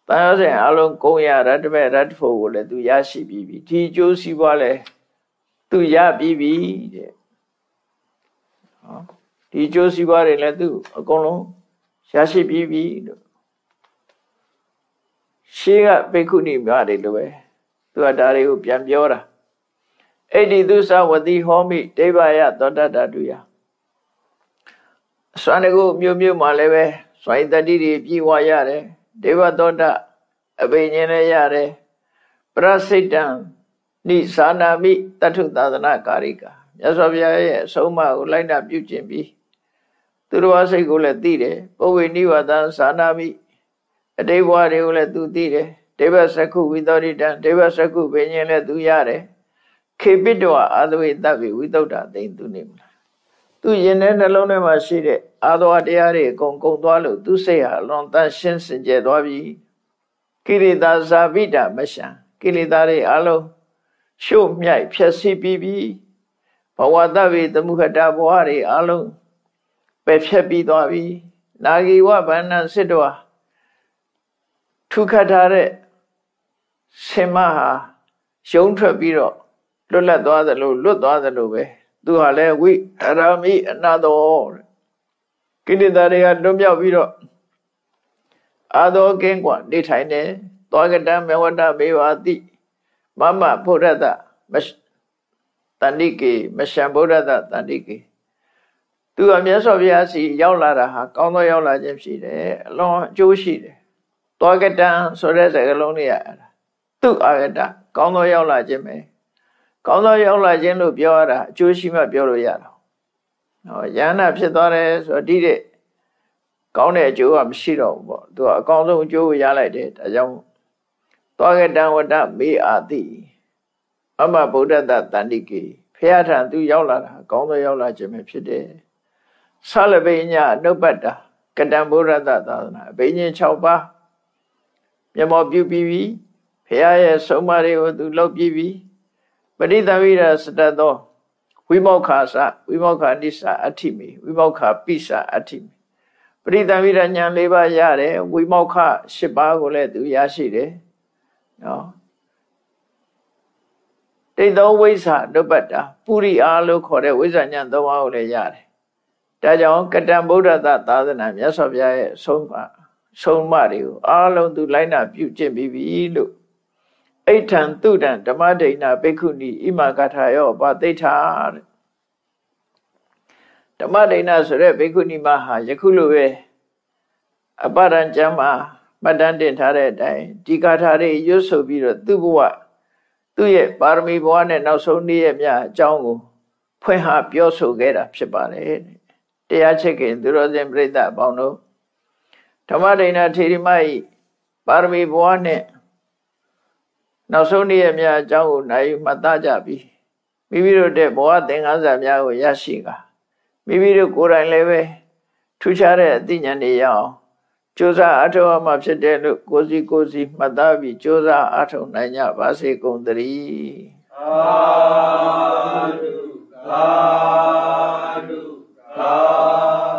တာယောဇဉ်အလုံးကုံရရတ္တမေရတ္တဖို့ကိုလည်းသူရရှိပြီးပြီဒီကျိုးစီးပွားလည်းသူရပြီးပြီတဲ့ဟောဒီကျိုးစီးပွားတွေလည်းသူအကုန်လုံးရရှိပြီးပြီလို့ ရှေးကဘိက္ခုနီများတွေလိုပဲသူကဒါတွေကိုပြန်ပြောတာအဲ့ဒီသူသဝတိဟောမိဒိဗယသောတတတုယစွမ်းတကုမြို့မြို့မှာလည်းပဲစွိုင်းတတိတွေပြည်ဝရတယ်ဒေဝသောတအဘိညာဉ်လည်းရတယ်ပရစိတ်တံနိသာနာမိတထုသာသနာကာရိကမြတ်စွာဘုရားရဲ့အဆုံးအမကိုလိုက်နာပြုကျင့်ပြီးသူတော်ဘာစိတ်ကိုလည်းသိတယ်ပုဗ္ဗေနိဝတံသာနာမိ အတိတ်ဘဝတွေကိုလည်းသူသိတယ်ဒေဝစကုဝိသောရိတံဒေဝစကုဘိညာဉ်လည်းသူရတယ်ခေပိတဝအာသဝေတ္တဝိဝိသုဒ္ဓသိသူနေမလားသူရင်ထဲနှလုံးထဲမှာရှိတဲ့အာသဝတရားတွေအကုန်ကုန်သွားလို့သူစိတ်ဟာလွန်တန်းရှင်းစင်ကြယ်သွားပြီကိရိတာဇာပိတာမရှံကိလေသာတွေအလုံးရှု့မြိုက်ဖြည့်ဆည်းပြီးပြီဘဝတဝေသမုခတဘဝတွေအလုံးပယ်ဖြတ်ပြီးသွားပြီနာဂီဝဗန္နစစ်တော် ထုခတ်ထားတဲ့ဆင်မဟာရှုံးထွက်ပြီးတော့လွတ်လပ်သွားသလိုလွတ်သွားသလိုပဲသူဟာလည်းဝိအရမိအနာတော်ကိလေသာတွေကလွတ်မြောက်ပြီးတော့အာသောကင်းกว่าနေထိုင်တယ်သွားကတံမေဝတ္တမေဝတိမမဗုဒ္ဓတမတဏိကေမရှံဗုဒ္ဓတတဏိကေသူအမြတ်စွာဘုရားစီရောက်လာတာဟာကောင်းသောရောက်လာခြင်းဖြစ်တယ်အလွန်အကျိုးရှိတယ် သွားကတံဆိုတဲ့စကားလုံးလေးရတာသူအာဂတကောင်းသောရောက်လာခြင်းပဲကောင်းသောရောက်လာခြင်းလို့ပြောရတာအကျိုးရှိမှပြောလို့ရတာဟောယန္နာဖြစ်သွားတယ်ဆိုတော့ဒီတဲ့ကောင်းတဲ့အကျိုးကမရှိတော့ဘူးပေါ့သူကအကောင်းဆုံးအကျိုးကိုရလိုက်တယ်ဒါကြောင့်သွားကတံဝတ္တမေအာတိအမဗုဒ္ဓတတန္တိကေဖះထံသူရောက်လာတာကောင်းသောရောက်လာခြင်းပဲဖြစ်တယ်ဆလဘိညာနှုတ်ပတ်တာကတံဗုဒ္ဓတသာသနာဘိညာဉ်6ပါး မျက်မှောက်ပြုပြီးပြီဖះရဲ့ဆုံးမတွေကိုသူလုပ်ပြီးပြီပရိသဝိရစတတ်သောဝိမောက္ခသဝိမောက္ခနိစ္စအဋ္ဌိမိဝိမောက္ခပိစအဋ္ဌိမိပရိသံဝိရဉာဏ်၄ပါးရတယ်ဝိမောက္ခ၈ပါးကိုလည်းသူရရှိတယ်နော်တိတ်သောဝိဇ္ဇာနုပ္ပတ္တာပုရိအာလို့ခေါ်တဲ့ဝိဇ္ဇာဉာဏ်၃ပါးကိုလည်းရတယ်ဒါကြောင့်ကတံဗုဒ္ဓသာသာသနာမြတ်စွာဘုရားရဲ့ဆုံးမ ဆုံးမတွေကိုအားလုံးသူလိုက်နာပြုကျင့်ပြီးပြီလို့အိဋ္ဌံသူတံဓမ္မဒိဏဘိက္ခုနီဣမကထာယောပါသိဋ္ဌာတဲ့ဓမ္မဒိဏဆိုတဲ့ဘိက္ခုနီမဟာယခုလိုပဲအပရံကျမ်းမှာမှတ်တမ်းတင်ထားတဲ့အတိုင်းဒီကာထာတွေရွတ်ဆိုပြီးတော့သူ့ဘဝသူ့ရဲ့ပါရမီဘဝနဲ့နောက်ဆုံးနေ့ရဲ့မြတ်အကြောင်းကိုဖွင့်ဟပြောဆိုခဲ့တာဖြစ်ပါတယ်တရားချက်ကင်သူတော်စင်ပြိဿအပေါင်းတို့ ဓမ္မဒိဏထေရီမဤပါရမီဘဝနဲ့နောက်ဆုံးနေ့အမြအကြောင်းကိုနိုင်မှတ်သားကြပြီးမိမိတို့တဲ့ဘဝသင်္ကန်းစာများကိုရရှိကမိမိတို့ကိုယ်တိုင်လည်းပဲထူးခြားတဲ့အသိဉာဏ်တွေရအောင်ကြိုးစားအထောက်အမှဖြစ်တယ်လို့ကိုစီကိုစီမှတ်သားပြီးကြိုးစားအထောက်နိုင်ကြပါစေကုန်သတည်းသာဓုသာဓုသာ